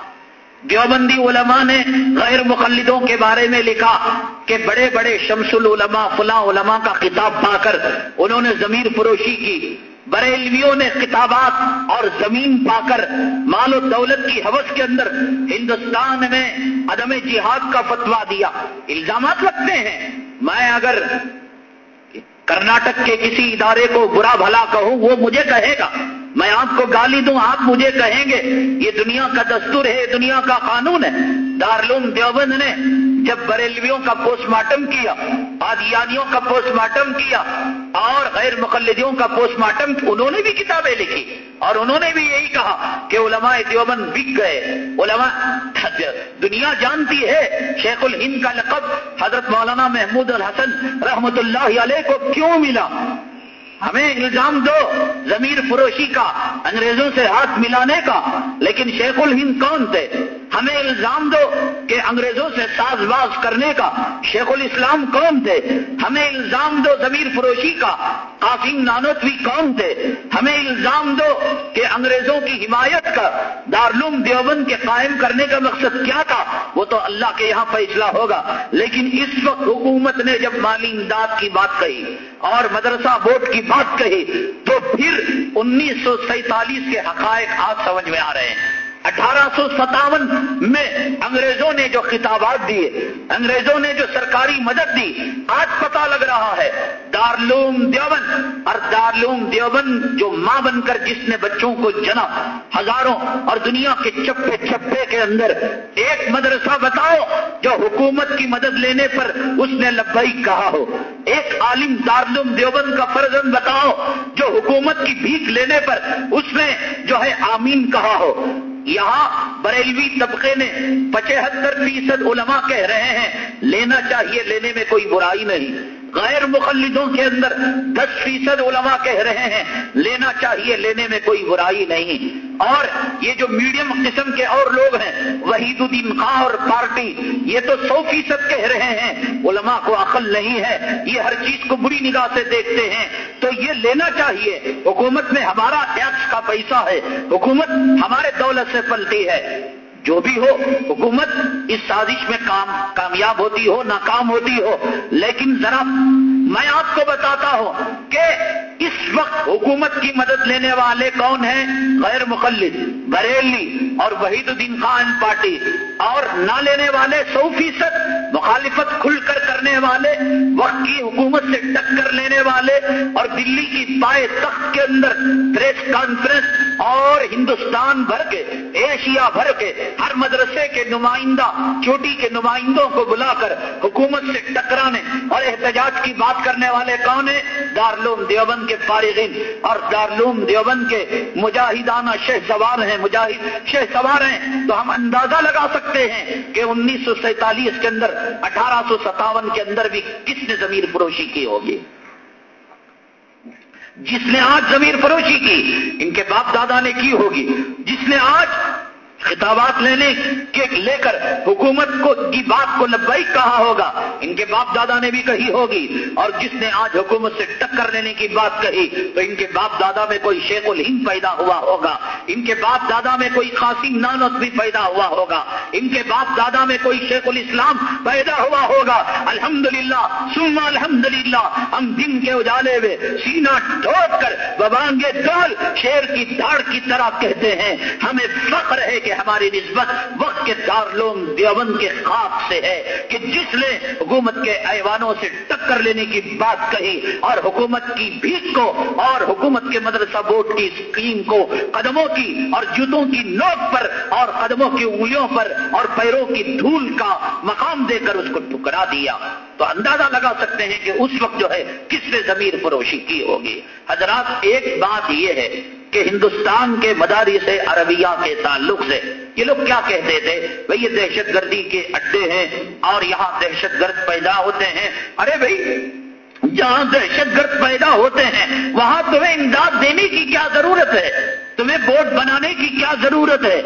دیوبندی علماء نے غیر مقلدوں کے بارے میں لکھا کہ بڑے بڑے شمس العلماء، فلاں علماء کا کتاب پا کر انہوں نے ضمیر فروشی کی۔ بریلویوں نے کتابات اور زمین پا کر مال و دولت کی حوث کے اندر ہندوستان میں عدم جہاد کا فتوا دیا۔ الزامات لگتے ہیں۔ میں اگر کرناٹک کے کسی ادارے کو برا بھلا کہوں، وہ مجھے کہے گا۔ میں آپ کو گالی دوں، آپ مجھے کہیں گے، یہ دنیا کا دستور ہے دنیا کا قانون ہے۔ دارالعلوم دیوبند نے جب بریلویوں کا پوسٹ مارٹم کیا، آدیانیوں کا پوسٹ مارٹم کیا اور غیر مقلدیوں کا پوسٹ مارٹم، انہوں نے بھی کتابیں لکھی اور انہوں نے بھی یہی کہا کہ علماء دیوبند بک گئے۔ علماء، دنیا جانتی ہے، شیخ الہند کا لقب حضرت مولانا محمود الحسن رحمت اللہ علیہ کو کیوں ملا؟ ہمیں الزام دو ضمیر فروشی کا، انگریزوں سے ہاتھ ملانے کا، لیکن شیخ الہند کون تھے؟ ہمیں الزام دو کہ انگریزوں سے ساز باز کرنے کا۔ شیخ الاسلام کون تھے؟ ہمیں الزام دو ضمیر فروشی کا۔ قاسم نانوتوی کون تھے؟ ہمیں الزام دو کہ انگریزوں کی حمایت کا۔ دارلوم دیوبند کے قائم کرنے کا مقصد کیا تھا؟ وہ تو اللہ کے یہاں فیصلہ ہوگا۔ لیکن اس وقت حکومت نے جب مالی امداد کی بات کہی اور مدرسہ بورڈ کی بات کہی تو پھر انیس سو سینتالیس کے حقائق آج سمجھ میں آ رہے ہیں۔ اٹھارہ سو ستاون میں انگریزوں نے جو خطابات دیے، انگریزوں نے جو سرکاری مدد دی، آج پتا لگ رہا ہے دارلوم دیوبند، اور دارلوم دیوبند جو ماں بن کر جس نے بچوں کو جنا، ہزاروں اور دنیا کے چپے چپے کے اندر ایک مدرسہ بتاؤ جو حکومت کی مدد لینے پر اس نے لبئی کہا ہو۔ ایک عالم دارلوم دیوبند کا فرزند بتاؤ جو حکومت کی بھیک لینے پر اس نے جو ہے آمین کہا ہو۔ یہاں بریلوی طبقے نے پچہتر فیصد علماء کہہ رہے ہیں، لینا چاہیے لینے میں کوئی برائی نہیں۔ غیر مخلدوں کے اندر دس فیصد علماء کہہ رہے ہیں، لینا چاہیے لینے میں کوئی برائی نہیں۔ اور یہ جو میڈیم قسم کے اور لوگ ہیں، وحید الدین خان اور پارٹی، یہ تو سو فیصد کہہ رہے ہیں۔ علماء کو عقل نہیں ہے، یہ ہر چیز کو بری نگاہ سے دیکھتے ہیں۔ تو یہ لینا چاہیے، حکومت میں ہمارا ٹیکس کا پیسہ ہے۔ حکومت ہمارے دولت سے پلتی ہے۔ جو بھی ہو، حکومت اس سازش میں کام، کامیاب ہوتی ہو، ناکام ہوتی ہو، لیکن ذرا میں آپ کو بتاتا ہوں کہ اس وقت حکومت کی مدد لینے والے کون ہیں؟ غیر مقلد، بریلی اور وحید الدین خان پارٹی اور نہ لینے والے سو فیصد مخالفت کھل کر کرنے والے، وقت کی حکومت سے ٹکر لینے والے اور دلی کی پائے تخت کے اندر پریس کانفرنس اور ہندوستان بھر کے، ایشیا بھر کے ہر مدرسے کے نمائندہ، چوٹی کے نمائندوں کو بلا کر حکومت سے ٹکرانے اور احتجاج کی بات کرنے والے کون ہیں؟ دارلوم دیوبند کے فارغین۔ اور دارلوم دیوبند کے مجاہدانہ شہ سوار ہیں، مجاہد شہ سوار ہیں۔ تو ہم اندازہ لگا سکتے ہیں کہ انیس سو سینتالیس کے اندر، اٹھارہ سو ستاون کے اندر بھی کس نے زمین فروشی کی ہوگی؟ جس نے آج زمین فروشی کی، ان کے باپ دادا نے کی ہوگی۔ جس نے آج خطابات لینے کے لے کر حکومت کو کی بات کو لبئی کہا ہوگا، ان کے باپ دادا نے بھی کہی ہوگی، اور جس نے آج حکومت سے ٹکر لینے کی بات کہی، تو ان کے باپ دادا میں کوئی شیخ الہند پیدا ہوا ہوگا، ان کے باپ دادا میں کوئی قاسم نانت بھی پیدا ہوا ہوگا، ان کے باپ دادا میں کوئی شیخ الاسلام پیدا ہوا ہوگا، الحمدللہ للہ الحمدللہ، ہم دن کے اجالے میں سینا ٹھوک کر ببانگے ڈال شیر کی داڑ کی طرح کہتے ہیں، ہمیں فخر ہے کہ ہماری نسبت وقت کے دارلوم دیوبند کے خواب سے ہے کہ جس نے حکومت کے ایوانوں سے ٹکر لینے کی بات کہی اور حکومت کی بھیک کو اور حکومت کے مدرسہ بورڈ کی اسکیم کو قدموں کی اور جوتوں کی نوک پر اور قدموں کی انگلیوں پر اور پیروں کی دھول کا مقام دے کر اس کو ٹکرا دیا۔ تو اندازہ لگا سکتے ہیں کہ اس وقت جو ہے کس نے زمین فروشی کی ہوگی۔ حضرات، ایک بات یہ ہے کہ ہندوستان کے مداری سے، عربیہ کے تعلق سے۔ یہ لوگ کیا کہتے تھے؟ بھائی یہ دہشت گردی کے اڈے ہیں اور یہاں دہشت گرد پیدا ہوتے ہیں۔ ارے بھائی جہاں دہشت گرد پیدا ہوتے ہیں، وہاں تمہیں امداد دینے کی کیا ضرورت ہے؟ تمہیں بورڈ بنانے کی کیا ضرورت ہے؟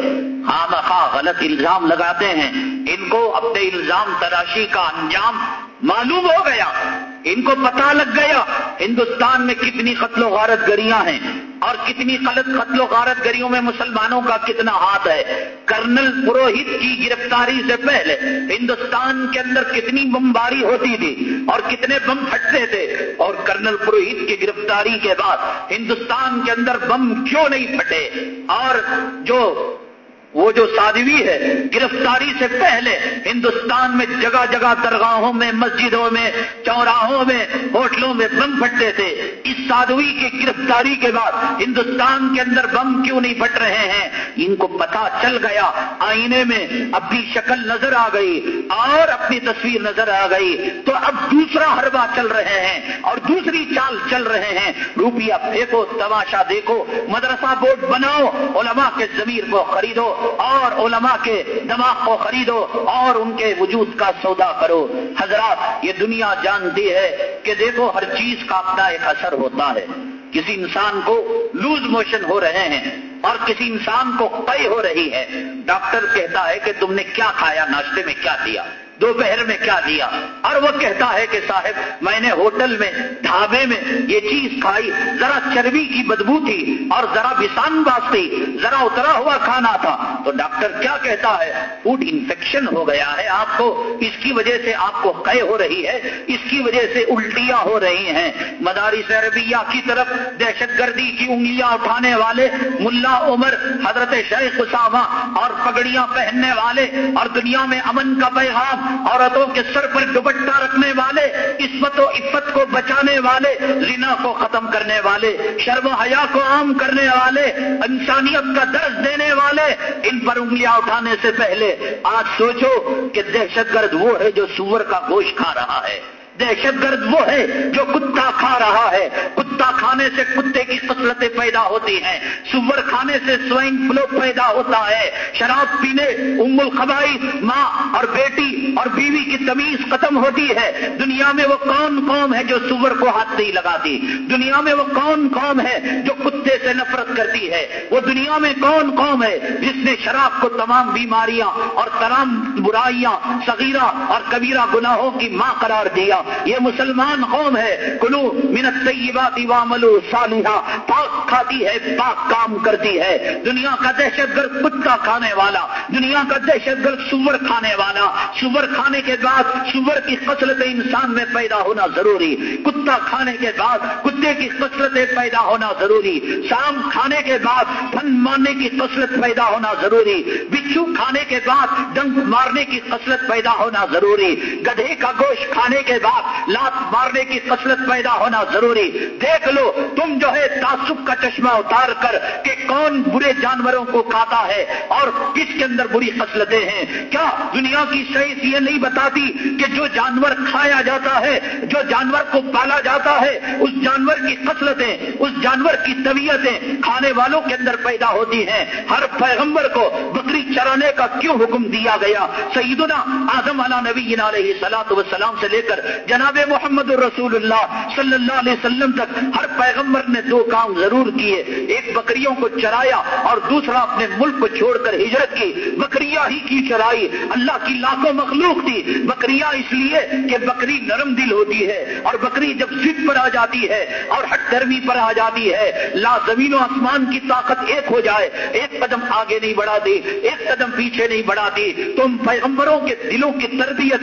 ہاں مخواہ غلط الزام لگاتے ہیں۔ ان کو اپنے الزام تراشی کا انجام معلوم ہو گیا۔ ان کو پتا لگ گیا ہندوستان میں کتنی قتل و غارت گریاں ہیں اور کتنی غلط قتل و غارت گریوں میں مسلمانوں کا کتنا ہاتھ ہے۔ کرنل پروہت کی گرفتاری سے پہلے ہندوستان کے اندر کتنی بمباری ہوتی تھی اور کتنے بم پھٹتے تھے۔ اور کرنل پروہت کی گرفتاری کے بعد ہندوستان کے اندر بم کیوں نہیں پھٹے؟ اور جو وہ جو سادوی ہے، گرفتاری سے پہلے ہندوستان میں جگہ جگہ درگاہوں میں، مسجدوں میں، چوراہوں میں، ہوٹلوں میں بم پھٹتے تھے۔ اس سادوی کی گرفتاری کے بعد ہندوستان کے اندر بم کیوں نہیں پھٹ رہے ہیں؟ ان کو پتا چل گیا۔ آئینے میں اپنی شکل نظر آ گئی اور اپنی تصویر نظر آ گئی۔ تو اب دوسرا ہربا چل رہے ہیں اور دوسری چال چل رہے ہیں۔ روپیہ پھینکو، تماشا دیکھو، مدرسہ بورڈ بناؤ، علماء کے ضمیر کو خریدو۔ اور علماء کے دماغ کو خریدو اور ان کے وجود کا سودا کرو۔ حضرات، یہ دنیا جانتی ہے کہ دیکھو، ہر چیز کا اپنا ایک اثر ہوتا ہے۔ کسی انسان کو لوز موشن ہو رہے ہیں اور کسی انسان کو قے ہو رہی ہے۔ ڈاکٹر کہتا ہے کہ تم نے کیا کھایا، ناشتے میں کیا دیا دوپہر میں کیا دیا؟ اور وہ کہتا ہے کہ صاحب، میں نے ہوٹل میں، ڈھابے میں یہ چیز کھائی، ذرا چربی کی بدبو تھی اور ذرا بسان باز تھی، ذرا اترا ہوا کھانا تھا۔ تو ڈاکٹر کیا کہتا ہے؟ فوڈ انفیکشن ہو گیا ہے آپ کو، اس کی وجہ سے آپ کو قے ہو رہی ہے، اس کی وجہ سے الٹیاں ہو رہی ہیں۔ مدارس عربیہ کی طرف دہشت گردی کی انگلیاں اٹھانے والے ملا عمر، حضرت شیخ اسامہ اور پگڑیاں پہننے والے اور دنیا میں امن کا پیغام۔ عورتوں کے سر پر دوپٹہ رکھنے والے، عصمت و عفت کو بچانے والے، زنا کو ختم کرنے والے، شرم و حیا کو عام کرنے والے، انسانیت کا درس دینے والے، ان پر انگلیاں اٹھانے سے پہلے آج سوچو کہ دہشت گرد وہ ہے جو سور کا گوشت کھا رہا ہے۔ دہشت گرد وہ ہے جو کتا کھا رہا ہے۔ کتا کھانے سے کتے کی قسلتیں پیدا ہوتی ہیں۔ سور کھانے سے سوائن فلو پیدا ہوتا ہے۔ شراب پینے، ام الخبائی ماں اور بیٹی اور بیوی کی تمیز ختم ہوتی ہے۔ دنیا میں وہ کون قوم ہے جو سور کو ہاتھ نہیں لگاتی؟ دنیا میں وہ کون قوم ہے جو کتے سے نفرت کرتی ہے؟ وہ دنیا میں کون قوم ہے جس نے شراب کو تمام بیماریاں اور تمام برائیاں، صغیرہ اور کبیرہ گناہوں کی ماں قرار دیا؟ یہ مسلمان قوم ہے، کلو منت طیبات واملو صالحہ پاک کھاتی ہے، پاک کام کرتی ہے۔ دنیا کا دہشت گرد کتا کھانے والا، دنیا کا دہشت گرد سور کھانے والا۔ سور کھانے کے بعد سور کی قسلت انسان میں پیدا ہونا ضروری۔ کتا کھانے کے بعد کتے کی قسلتیں پیدا ہونا ضروری۔ شام کھانے کے بعد پن مارنے کی قسلت پیدا ہونا ضروری۔ بچھو کھانے کے بعد ڈنک مارنے کی قسلت پیدا ہونا ضروری۔ گدھے کا گوشت کھانے کے بعد لات مارنے کی قسلت پیدا ہونا ضروری۔ دیکھ لو، تم جو ہے تعصب کا چشمہ اتار کر کہ کون برے جانوروں کو کھاتا ہے اور کس کے اندر بری قسلتیں ہیں۔ کیا دنیا کی سائنس یہ نہیں بتاتی کہ جو جانور کھایا جاتا ہے، جو جانور کو پالا جاتا ہے، اس جانور کی قسلتیں اس جانور کی طبیعتیں کھانے والوں کے اندر پیدا ہوتی ہیں۔ ہر پیغمبر کو بکری کا کیوں حکم دیا گیا؟ سیدنا آدم علی نبی علیہ سلاۃ وسلام سے لے کر جناب محمد الرسول اللہ صلی اللہ علیہ وسلم تک ہر پیغمبر نے دو کام ضرور کیے۔ ایک بکریوں کو چرایا اور دوسرا اپنے ملک کو چھوڑ کر ہجرت کی۔ بکریاں ہی کی چرائی، اللہ کی لاکھوں مخلوق تھی۔ بکریاں اس لیے کہ بکری نرم دل ہوتی ہے اور بکری جب ضد پر آ جاتی ہے اور ہٹ گرمی پر آ جاتی ہے، لا زمین و آسمان کی طاقت ایک ہو جائے۔ ایک قدم آگے نہیں بڑھاتی، ایک قدم پیچھے نہیں بڑھاتی۔ تم پیغمبروں کے دلوں کی تربیت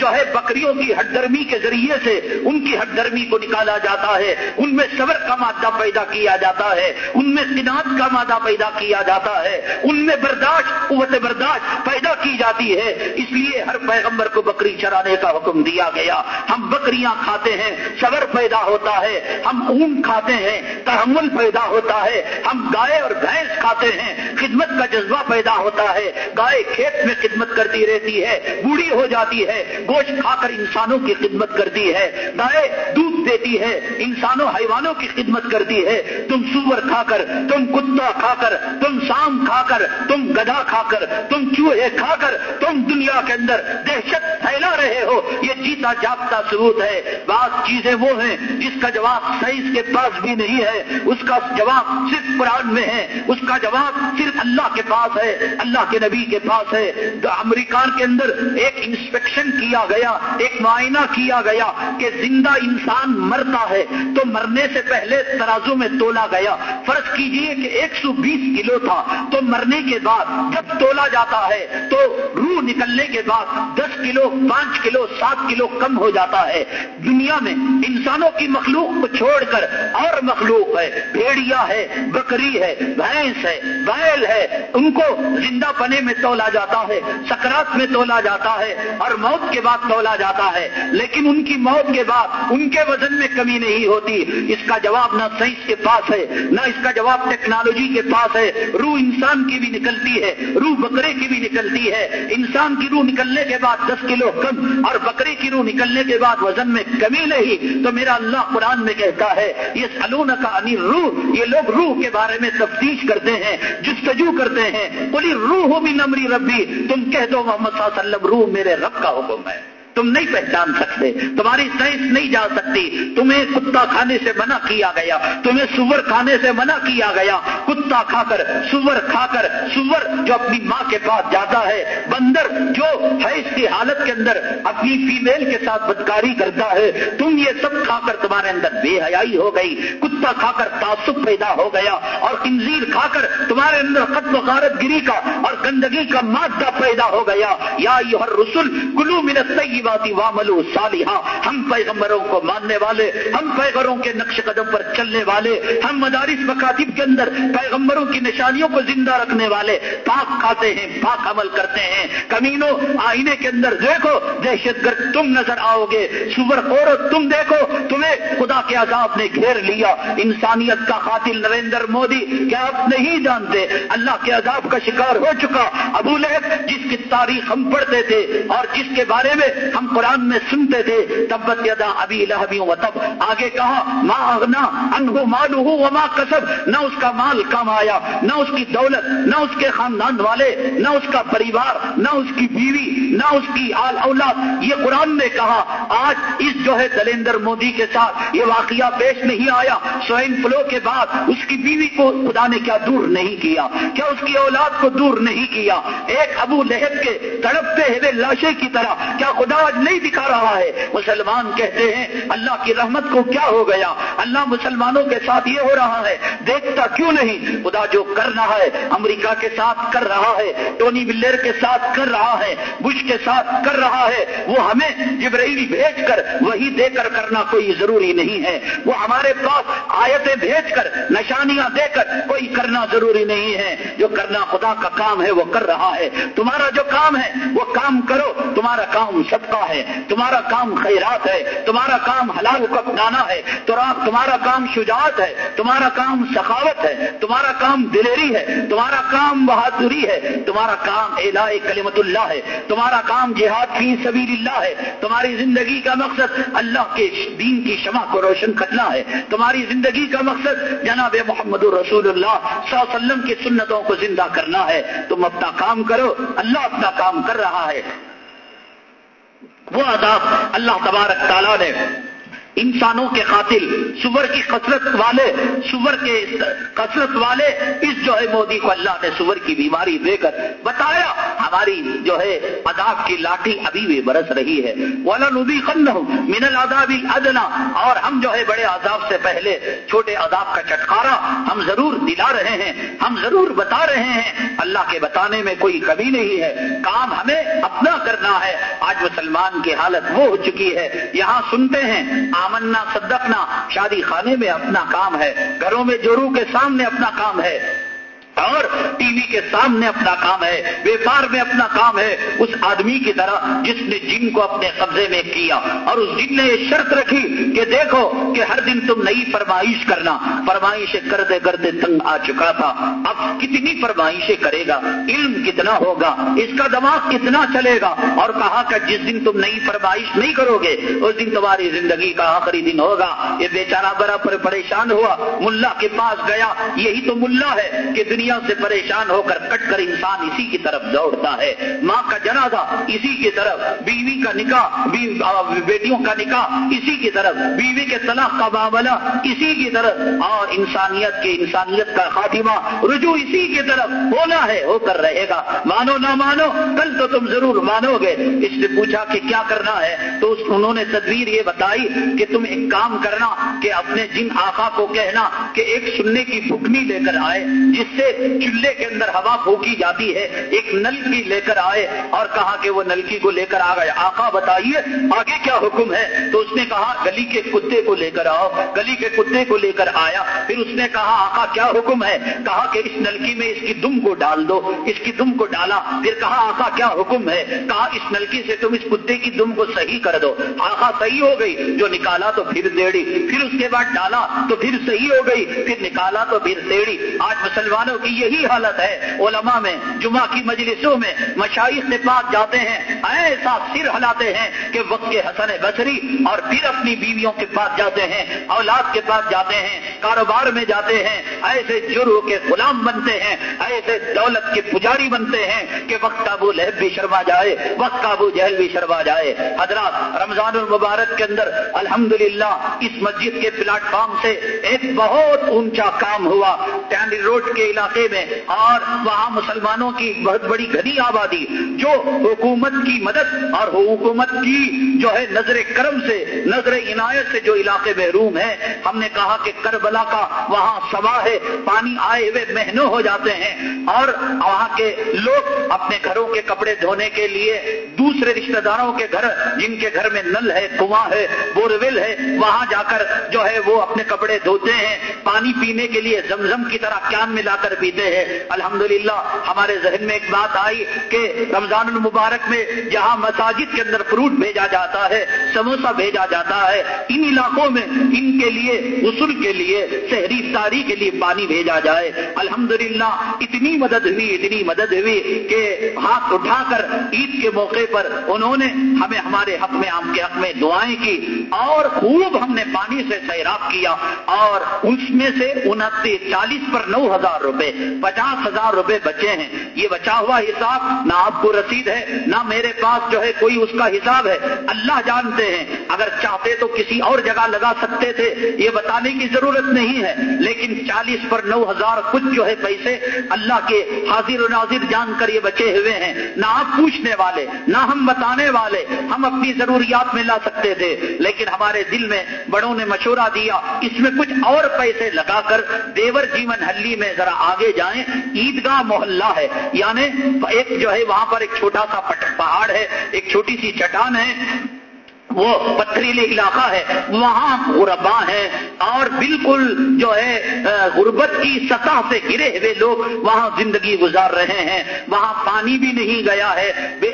جو ہے بکریوں کی ہٹ گرمی کے ذریعے سے ان کی ہٹ گرمی کو نکالا جاتا ہے۔ ان میں صبر کا مادہ پیدا کیا جاتا ہے۔ ان میں سنات کا مادہ پیدا کیا جاتا ہے۔ ان میں برداشت، قوت برداشت پیدا کی جاتی ہے۔ اس لیے ہر پیغمبر کو بکری چرانے کا حکم دیا گیا۔ ہم بکریاں کھاتے ہیں، صبر پیدا ہوتا ہے۔ ہم اون کھاتے ہیں، تحمل پیدا ہوتا ہے۔ ہم گائے اور بھینس کھاتے ہیں۔ خدمت کا جذبہ پیدا ہوتا ہے۔ گائے کھیت میں خدمت کرتی رہتی ہے، بوڑھی ہو جاتی ہے، گوشت کھا کر انسانوں کی خدمت کرتی ہے۔ گائے دودھ دیتی ہے، انسانوں حیوانوں کی خدمت کرتی ہے۔ تم سور کھا کر، تم کتا کھا کر، تم سام کھا کر، تم گدھا کھا کر، تم چوہے کھا کر، تم دنیا کے اندر دہشت پھیلا رہے ہو۔ یہ جیتا جاگتا ثبوت ہے۔ بعض چیزیں وہ ہیں جس کا جواب سائنس کے پاس بھی نہیں ہے۔ اس کا جواب صرف قرآن میں ہے۔ اس کا جواب صرف اللہ کے پاس ہے۔ اللہ کے نبی کے پاس ہے امریکان کے اندر ایک انسپیکشن کیا گیا، ایک معائنہ کیا گیا کہ زندہ انسان مرتا ہے، تو مرنے سے پہلے ترازو میں تولا گیا۔ فرض کیجیے کہ ایک سو بیس کلو تھا، تو مرنے کے بعد جب تولا جاتا ہے، تو روح نکلنے کے بعد دس کلو، پانچ کلو، سات کلو کم ہو جاتا ہے۔ دنیا میں انسانوں کی مخلوق کو چھوڑ کر اور مخلوق ہے، بھیڑیا ہے، بکری ہے، بھینس ہے بیل ہے، ان کو زندہ پنے میں تولا جاتا ہے، سکرات میں تولا جاتا ہے اور موت کے بعد تولا جاتا ہے۔ لیکن ان کی موت کے بعد ان کے وزن میں کمی نہیں ہوتی۔ اس کا جواب نہ سائنس کے پاس ہے، نہ اس کا جواب ٹیکنالوجی کے پاس ہے۔ روح انسان کی بھی نکلتی ہے، روح بکرے کی بھی نکلتی ہے۔ انسان کی روح نکلنے کے بعد دس کلو کم اور بکرے کی روح نکلنے کے بعد وزن میں کمی نہیں۔ تو میرا اللہ قرآن میں کہتا ہے یہ سلون کا انی روح یہ لوگ روح کے بارے میں تفتیش کرتے ہیں، جستجو کرتے ہیں۔ بولی روح بھی نمری ربی، تم کہہ دو محمد صلی اللہ علیہ وسلم روح میرے رب کا حکم ہے۔ تم نہیں پہچان سکتے، تمہاری سائنس نہیں جا سکتی، تمہیں کتا کھانے سے منع کیا گیا، تمہیں سور کھانے سے منع کیا گیا۔ کتا کھا کر، سور کھا کر، سور جو اپنی ماں کے پاس جاتا ہے، بندر جو ہے اس کی حالت کے اندر اپنی فیمیل کے ساتھ بدکاری کرتا ہے، تم یہ سب کھا کر تمہارے اندر بے حیائی ہو گئی۔ کتا کھا کر تعصب پیدا ہو گیا اور انزیر کھا کر تمہارے اندر قتل غارت گری کا اور گندگی کا مادہ پیدا ہو گیا۔ یا یہ رسول کلو منت واملو صالحہ، ہم پیغمبروں کو ماننے والے، ہم پیغمبروں کے نقش قدم پر چلنے والے، ہم مدارس مکاتب کے اندر پیغمبروں کی نشانیوں کو زندہ رکھنے والے پاک کھاتے ہیں، پاک عمل کرتے ہیں۔ کمینوں آئینے کے اندر دیکھو، دہشت گرد تم نظر آؤ گے، سور عورت تم دیکھو، تمہیں خدا کے عذاب نے گھیر لیا۔ انسانیت کا قاتل نریندر مودی، کیا آپ نہیں جانتے؟ اللہ کے عذاب کا شکار ہو چکا۔ ابو لہب، جس کی تاریخ ہم پڑھتے تھے اور جس کے بارے میں ہم قرآن میں سنتے تھے تبت یدا ابھی لہبیوں و تب۔ آگے کہا ماں اغنا انہو مالو ہو وما کسب۔ نہ اس کا مال کم آیا، نہ اس کی دولت، نہ اس کے خاندان والے، نہ اس کا پریوار، نہ اس کی بیوی، نہ اس کی آل اولاد۔ یہ قرآن نے کہا، آج اس جو ہے دلیندر مودی کے ساتھ یہ واقعہ پیش نہیں آیا۔ سوئن فلو کے بعد اس کی بیوی کو خدا نے کیا دور نہیں کیا کیا اس کی اولاد کو دور نہیں کیا۔ ایک ابو لہب کے تڑپتے ہوئے لاشے کی طرح، کیا خدا آج نہیں دکھا رہا ہے۔ مسلمان کہتے ہیں، اللہ کی رحمت کو کیا ہو گیا؟ اللہ مسلمانوں کے ساتھ یہ ہو رہا ہے، دیکھتا کیوں نہیں؟ خدا جو کر رہا ہے، امریکہ کے ساتھ کر رہا ہے، ٹونی بلیر کے ساتھ کر رہا ہے، بش کے ساتھ کر رہا ہے، وہ ہمیں جبرائیل بھیج کر وہی دے کر کرنا کوئی ضروری نہیں ہے۔ وہ ہمارے پاس آیتیں بھیج کر، نشانیاں دے کر کوئی کرنا ضروری نہیں ہے۔ جو کرنا خدا کا کام ہے، وہ کر رہا ہے۔ تمہارا جو کام ہے، وہ کام کرو۔ تمہارا کام سب صدقہ ہے، تمہارا کام خیرات ہے، تمہارا کام حلال کو اپنانا ہے تمہارا کام شجاعت ہے، تمہارا کام سخاوت ہے، تمہارا کام دلیری ہے، تمہارا کام بہادری ہے، تمہارا کام الہ کلمت اللہ ہے، تمہارا کام جہاد فی سبیل اللہ ہے، تمہاری زندگی کا مقصد اللہ کے دین کی شمع کو روشن کرنا ہے، تمہاری زندگی کا مقصد جناب محمد رسول اللہ صلی اللہ علیہ وسلم کی سنتوں کو زندہ کرنا ہے، تم اپنا کام کرو، اللہ اپنا کام کر رہا ہے۔ وہ عذاب اللہ تبارک تعالیٰ نے انسانوں کے قاتل سور کی کثرت والے، سور کے کثرت والے، اس جو ہے مودی کو اللہ نے سور کی بیماری دے کر بتایا، ہماری جو ہے عذاب کی لاٹھی ابھی بھی برس رہی ہے۔ والا نبی من العذاب ادنا اور ہم جو ہے بڑے عذاب سے پہلے چھوٹے عذاب کا چٹکارا ہم ضرور دلا رہے ہیں، ہم ضرور بتا رہے ہیں۔ اللہ کے بتانے میں کوئی کمی نہیں ہے۔ کام ہمیں اپنا کرنا ہے۔ آج مسلمان کی حالت وہ ہو چکی ہے۔ یہاں سنتے ہیں آمنا، صدقنا، شادی خانے میں اپنا کام ہے، گھروں میں جورو کے سامنے اپنا کام ہے۔ اور ٹی وی کے سامنے اپنا کام ہے ویپار میں اپنا کام ہے، اس آدمی کی طرح جس نے جن کو اپنے قبضے میں کیا اور اس جن نے یہ شرط رکھی کہ دیکھو کہ ہر دن تم نئی فرمائش کرنا۔ فرمائشیں کرتے کرتے تنگ آ چکا تھا۔ اب کتنی فرمائشیں کرے گا؟ علم کتنا ہوگا؟ اس کا دماغ کتنا چلے گا؟ اور کہا کہ جس دن تم نئی فرمائش نہیں کرو گے، اس دن تمہاری زندگی کا آخری دن ہوگا۔ یہ بیچارہ برابر پریشان ہوا۔ ملا کے پاس گیا۔ یہی تو ملا ہے کہ دنیا دنیا سے پریشان ہو کر کٹ کر انسان اسی کی طرف دوڑتا ہے۔ ماں کا جنازہ اسی کی طرف، بیوی کا نکاح بیٹیوں کا نکاح اسی کی طرف، بیوی کے طلاق کا معاملہ اسی کی طرف۔ اور انسانیت کے انسانیت کا خاتمہ رجوع اسی کی طرف ہونا ہے، ہو کر رہے گا۔ مانو نہ مانو، کل تو تم ضرور مانو گے۔ اس نے پوچھا کہ کیا کرنا ہے؟ تو انہوں نے تدبیر یہ بتائی کہ تم ایک کام کرنا کہ اپنے جن آقا کو کہنا کہ ایک سننے کی بکنی لے کر آئے، جس سے چولہے کے اندر ہوا پھونکی جاتی ہے، ایک نلکی لے کر آئے اور کہا کہ وہ نلکی کو لے کر آ گئے۔ آقا بتائیے، آگے کیا حکم ہے؟ تو اس نے کہا، گلی کے کتے کو لے کر آؤ۔ گلی کے کتے کو لے کر آیا۔ پھر اس نے کہا، آقا کیا حکم ہے؟ کہا کہ اس نلکی میں اس کی دم کو ڈال دو۔ اس کی دم کو ڈالا۔ پھر کہا، آقا کیا حکم ہے؟ کہا، اس نلکی سے تم اس کتے کی دم کو صحیح کر دو۔ آقا صحیح ہو گئی۔ جو نکالا تو پھر دیڑی پھر اس کے بعد ڈالا تو پھر صحیح ہو گئی۔ پھر نکالا تو پھر دیڑی آج مسلمانوں کی یہی حالت ہے علماء میں، جمعہ کی مجلسوں میں مشائق کے پاس جاتے ہیں، ایسا سر ہلاتے ہیں کہ وقت کے حسن بصری اور پھر اپنی بیویوں کے پاس جاتے ہیں، اولاد کے پاس جاتے ہیں، کاروبار میں جاتے ہیں، ایسے جرو کے غلام بنتے ہیں، ایسے دولت کے پجاری بنتے ہیں کہ وقت کا لہب بھی شرما جائے، وقت کا جہل بھی شرما جائے۔ حضرات، رمضان المبارک کے اندر الحمدللہ اس مسجد کے پلیٹ فارم سے ایک بہت اونچا کام ہوا ٹینڈی روڈ کے علاقے علاقے میں اور وہاں مسلمانوں کی بہت بڑی گھنی آبادی جو حکومت کی مدد اور حکومت کی جو ہے نظر کرم سے، نظر عنایت سے جو علاقے میں روم ہے ہم نے کہا کہ کربلا کا وہاں سوا ہے، پانی آئے ہوئے مہینوں ہو جاتے ہیں اور وہاں کے لوگ اپنے گھروں کے کپڑے دھونے کے لیے دوسرے رشتہ داروں کے گھر، جن کے گھر میں نل ہے، کنواں ہے بورویل ہے، وہاں جا کر جو ہے وہ اپنے کپڑے دھوتے ہیں۔ پانی پینے کے لیے زمزم کی طرح کیان ملا کر پیتے ہیں۔ الحمدللہ، ہمارے ذہن میں ایک بات آئی کہ رمضان المبارک میں جہاں مساجد کے اندر فروٹ بھیجا جاتا ہے، سموسہ بھیجا جاتا ہے ان علاقوں میں ان کے لیے، غسل کے لیے شہری ساری کے لیے پانی بھیجا جائے۔ الحمدللہ، اتنی مدد ہوئی، اتنی مدد ہوئی کہ ہاتھ اٹھا کر عید کے موقع پر انہوں نے ہمیں ہمارے حق میں آم کے حق میں دعائیں کی۔ اور خوب ہم نے پانی سے سیراب کیا۔ اور اس میں سے انتیس، چالیس پر نو ہزار روپے پچاس ہزار روپے بچے ہیں۔ یہ بچا ہوا حساب نہ آپ کو رسید ہے، نہ میرے پاس جو ہے کوئی اس کا حساب ہے۔ اللہ جانتے ہیں۔ اگر چاہتے تو کسی اور جگہ لگا سکتے تھے، یہ بتانے کی ضرورت نہیں ہے۔ لیکن چالیس پر نو ہزار کچھ جو ہے پیسے اللہ کے حاضر و ناظر جان کر یہ بچے ہوئے ہیں۔ نہ آپ پوچھنے والے، نہ ہم بتانے والے، ہم اپنی ضروریات میں لا سکتے تھے۔ لیکن ہمارے دل میں بڑوں نے مشورہ دیا، اس میں کچھ اور پیسے لگا کر دیور جیون ہلی میں ذرا آگے جائیں، عیدگاہ محلہ ہے۔ یعنی ایک جو ہے، وہاں پر ایک چھوٹا سا پہاڑ ہے، ایک چھوٹی سی چٹان ہے۔ وہ پتھریلی علاقہ ہے، وہاں غربا ہے اور بالکل جو ہے غربت کی سطح سے گرے ہوئے لوگ وہاں زندگی گزار رہے ہیں۔ وہاں پانی بھی نہیں گیا ہے۔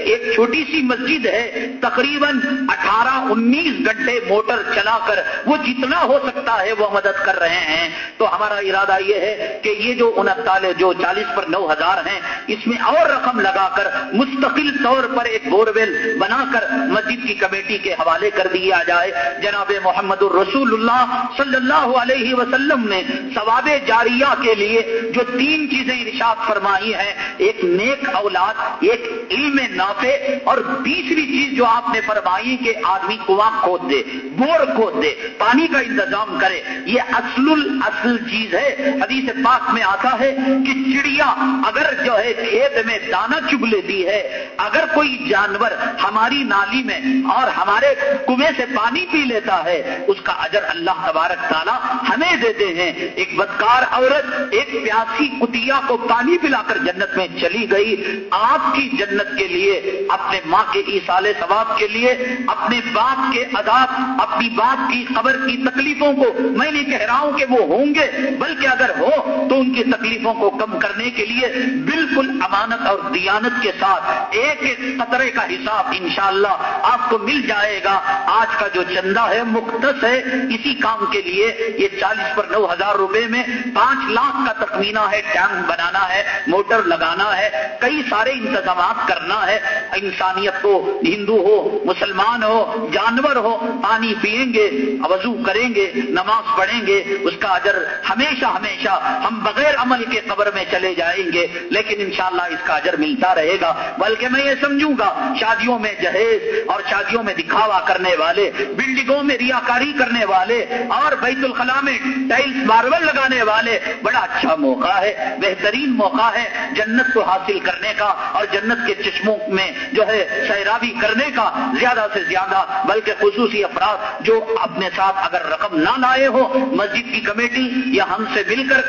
ایک چھوٹی سی مسجد ہے، تقریباً اٹھارہ انیس گھنٹے موٹر چلا کر وہ جتنا ہو سکتا ہے وہ مدد کر رہے ہیں۔ تو ہمارا ارادہ یہ ہے کہ یہ جو انتالیس، جو چالیس پر نو ہزار ہیں، اس میں اور رقم لگا کر مستقل طور پر ایک بورویل بنا کر مسجد کی کمیٹی کے حوالے حوالے کر دیا جائے۔ جناب محمد الرسول اللہ صلی اللہ علیہ وسلم نے ثواب جاریہ کے لیے جو تین چیزیں ارشاد فرمائی ہیں، ایک نیک اولاد، ایک علم نافع، اور تیسری چیز جو آپ نے فرمائی کہ آدمی کنواں کھود دے، بور کھود دے، پانی کا انتظام کرے۔ یہ اصل اصل چیز ہے۔ حدیث پاک میں آتا ہے کہ چڑیا اگر جو ہے کھیت میں دانا چگ لیتی ہے، اگر کوئی جانور ہماری نالی میں اور ہمارے کنویں سے پانی پی لیتا ہے۔ اس کا اجر اللہ تبارک تعالیٰ ہمیں دیتے ہیں۔ ایک بدکار عورت، ایک پیاسی کتیا کو پانی پلا کر جنت میں چلی گئی۔ آپ کی جنت کے لیے، اپنے ماں کے ایسال ثواب کے لیے، اپنے باپ کے عذاب، اپنی باپ کی قبر کی تکلیفوں کو میں نہیں کہہ رہا ہوں کہ وہ ہوں گے، بلکہ اگر ہو تو ان کی تکلیفوں کو کم کرنے کے لیے بالکل امانت اور دیانت کے ساتھ ایک ایک قطرے کا حساب انشاءاللہ آپ کو مل جائے گا۔ آج کا جو چندہ ہے مختص ہے، اسی کام کے لیے یہ چالیس پر نو ہزار روپے میں پانچ لاکھ کا تخمینہ ہے، ٹینک بنانا ہے، موٹر لگانا ہے، کئی سارے انتظامات کرنا ہے۔ انسانیت کو ہندو ہو، مسلمان ہو، جانور ہو، پانی پیئیں گے، وضو کریں گے، نماز پڑھیں گے، اس کا اجر ہمیشہ ہمیشہ ہم بغیر عمل کے قبر میں چلے جائیں گے۔ لیکن انشاءاللہ اس کا اجر ملتا رہے گا۔ بلکہ میں یہ سمجھوں گا، شادیوں میں جہیز اور شادیوں میں دکھاوا کرنے والے، بلڈنگوں میں ریاکاری کرنے والے اور بیت الخلاء میں ٹائلس ماربل لگانے والے، بڑا اچھا موقع ہے، بہترین موقع ہے جنت کو حاصل کرنے کا اور جنت کے چشموں میں جو ہے سیرابی کرنے کا زیادہ سے زیادہ، بلکہ خصوصی افراد جو اپنے ساتھ اگر رقم نہ لائے ہو مسجد کی کمیٹی یا ہم سے مل کر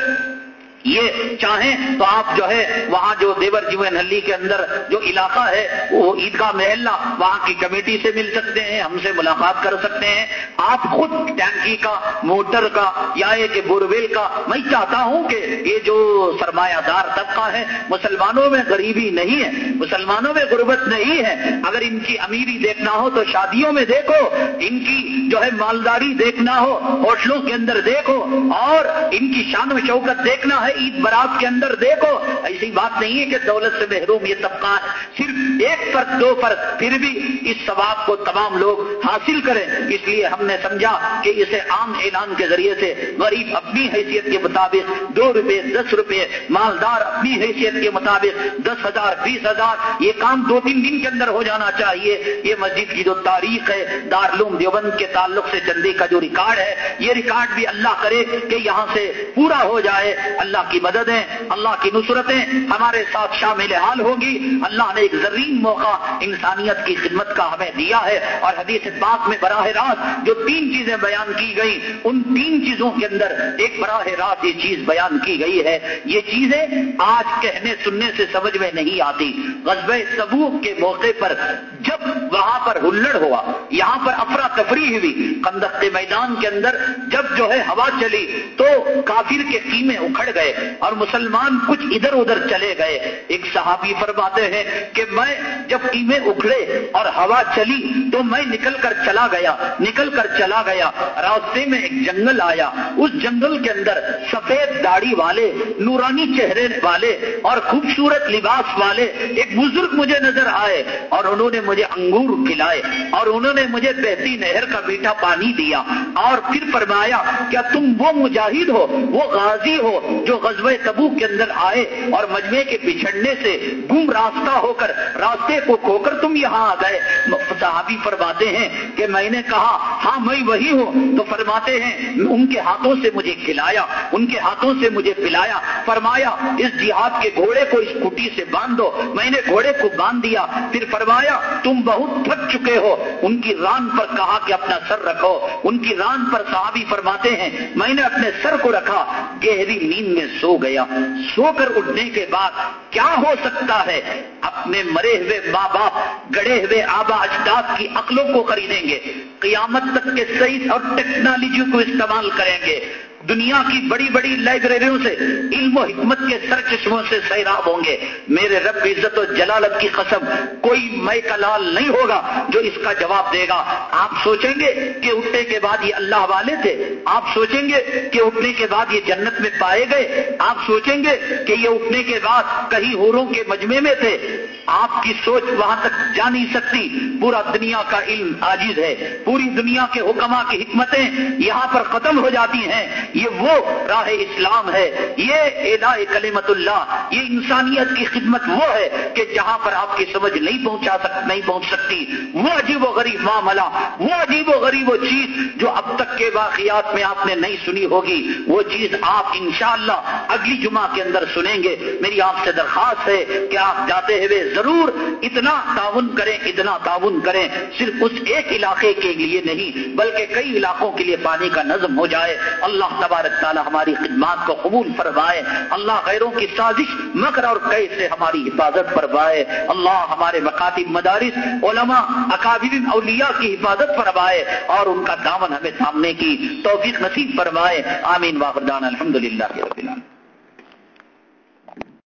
یہ چاہیں تو آپ جو ہے وہاں جو دیور جیون ہلی کے اندر جو علاقہ ہے، وہ عیدگاہ محلہ وہاں کی کمیٹی سے مل سکتے ہیں، ہم سے ملاقات کر سکتے ہیں۔ آپ خود ٹینکی کا، موٹر کا یا کہ بورویل کا، میں چاہتا ہوں کہ یہ جو سرمایہ دار طبقہ ہے، مسلمانوں میں غریبی نہیں ہے، مسلمانوں میں غربت نہیں ہے۔ اگر ان کی امیری دیکھنا ہو تو شادیوں میں دیکھو، ان کی جو ہے مالداری دیکھنا ہو، ہوٹلوں کے اندر دیکھو، اور ان کی شان و شوکت دیکھنا ہے عید برات کے اندر دیکھو، ایسی بات نہیں ہے کہ دولت سے محروم یہ طبقہ ہے صرف ایک فرق دو فرق پھر بھی اس ثواب کو تمام لوگ حاصل کریں۔ اس لیے ہم نے سمجھا کہ اسے عام اعلان کے ذریعے سے غریب اپنی حیثیت کے مطابق دو روپے، دس روپے، مالدار اپنی حیثیت کے مطابق دس ہزار، بیس ہزار، یہ کام دو تین دن کے اندر ہو جانا چاہیے۔ یہ مسجد کی جو تاریخ ہے دارلوم دیوبند کے تعلق سے چندے کا جو ریکارڈ ہے، یہ ریکارڈ بھی اللہ کرے کہ یہاں سے پورا ہو جائے۔ اللہ اللہ کی مددیں اللہ کی نصرتیں ہمارے ساتھ شامل حال ہوگی اللہ نے ایک زرین موقع انسانیت کی خدمت کا ہمیں دیا ہے۔ اور حدیث پاک میں براہ راست جو تین چیزیں بیان کی گئی ان تین چیزوں کے اندر ایک براہ راست یہ چیز بیان کی گئی ہے۔ یہ چیزیں آج کہنے، سننے سے سمجھ میں نہیں آتی۔ غزب سبوک کے موقع پر جب وہاں پر ہلڑ ہوا، یہاں پر افرا تفری ہوئی کندک کے میدان کے اندر، جب جو ہے ہوا چلی تو کافر کے قیمے اکھڑ گئے۔ اور مسلمان کچھ ادھر ادھر چلے گئے۔ ایک صحابی فرماتے ہیں کہ میں جب قیمے اکھڑے اور ہوا چلی تو میں نکل کر چلا گیا، نکل کر چلا گیا۔ راستے میں ایک جنگل آیا۔ اس جنگل کے اندر سفید داڑھی والے، نورانی چہرے والے اور خوبصورت لباس والے ایک بزرگ مجھے نظر آئے اور انہوں نے مجھے انگور کھلائے اور انہوں نے مجھے بہتی نہر کا میٹھا پانی دیا اور پھر فرمایا، کیا تم وہ مجاہد ہو، وہ غازی ہو جو غزب تبو کے اندر آئے اور مجمے کے بچھڑنے سے گم راستہ ہو کر راستے کو کھو کر تم یہاں آ گئے۔ صحابی فرماتے ہیں کہ میں نے کہا ہاں میں وہی ہوں۔ تو فرماتے ہیں ان کے ہاتھوں سے مجھے کھلایا، ان کے ہاتھوں سے مجھے پلایا۔ فرمایا، اس جہاد کے گھوڑے کو اس کٹی سے باندھ دو میں نے گھوڑے کو باندھ دیا۔ پھر فرمایا، تم بہت تھک چکے ہو۔ ان کی ران پر کہا کہ اپنا سر رکھو۔ ان کی ران پر صحابی فرماتے ہیں، میں نے اپنے سر کو رکھا، گہری نیند میں سو گیا۔ سو کر اٹھنے کے بعد کیا ہو سکتا ہے؟ اپنے مرے ہوئے ماں باپ گڑے ہوئے آبا اجداد کی عقلوں کو خریدیں گے۔ قیامت تک کے صحیح اور ٹیکنالوجی کو استعمال کریں گے۔ دنیا کی بڑی بڑی لائبریریوں سے، علم و حکمت کے سر چشموں سے سیراب ہوں گے۔ میرے رب عزت و جلالت کی قسم، کوئی مئی کا لال نہیں ہوگا جو اس کا جواب دے گا۔ آپ سوچیں گے کہ اٹھنے کے بعد یہ اللہ والے تھے۔ آپ سوچیں گے کہ اٹھنے کے بعد یہ جنت میں پائے گئے۔ آپ سوچیں گے کہ یہ اٹھنے کے بعد کہیں ہوروں کے مجمے میں تھے۔ آپ کی سوچ وہاں تک جا نہیں سکتی۔ پورا دنیا کا علم عاجز ہے۔ پوری دنیا کے حکما کی حکمتیں یہاں پر ختم ہو جاتی ہیں۔ یہ وہ راہ اسلام ہے، یہ ادا کلیمت اللہ، یہ انسانیت کی خدمت وہ ہے کہ جہاں پر آپ کی سمجھ نہیں پہنچا سک، نہیں پہنچ سکتی۔ وہ عجیب و غریب معاملہ، وہ عجیب و غریب وہ چیز جو اب تک کے واقعات میں آپ نے نہیں سنی ہوگی۔ وہ چیز آپ انشاءاللہ اگلی جمعہ کے اندر سنیں گے۔ میری آپ سے درخواست ہے کہ آپ جاتے ہوئے ضرور اتنا تعاون کریں، اتنا تعاون کریں۔ صرف اس ایک علاقے کے لیے نہیں، بلکہ کئی علاقوں کے لیے پانی کا نظم ہو جائے۔ اللہ تبارک تعالی ہماری خدمات کو قبول فرمائے، اللہ غیروں کی سازش مکر اور قید سے ہماری حفاظت فرمائے، اللہ ہمارے مکاتب مدارس، علماء اکابر اولیاء کی حفاظت فرمائے اور ان کا دامن ہمیں سامنے کی توفیق نصیب فرمائے۔ آمین واخردان الحمد للہ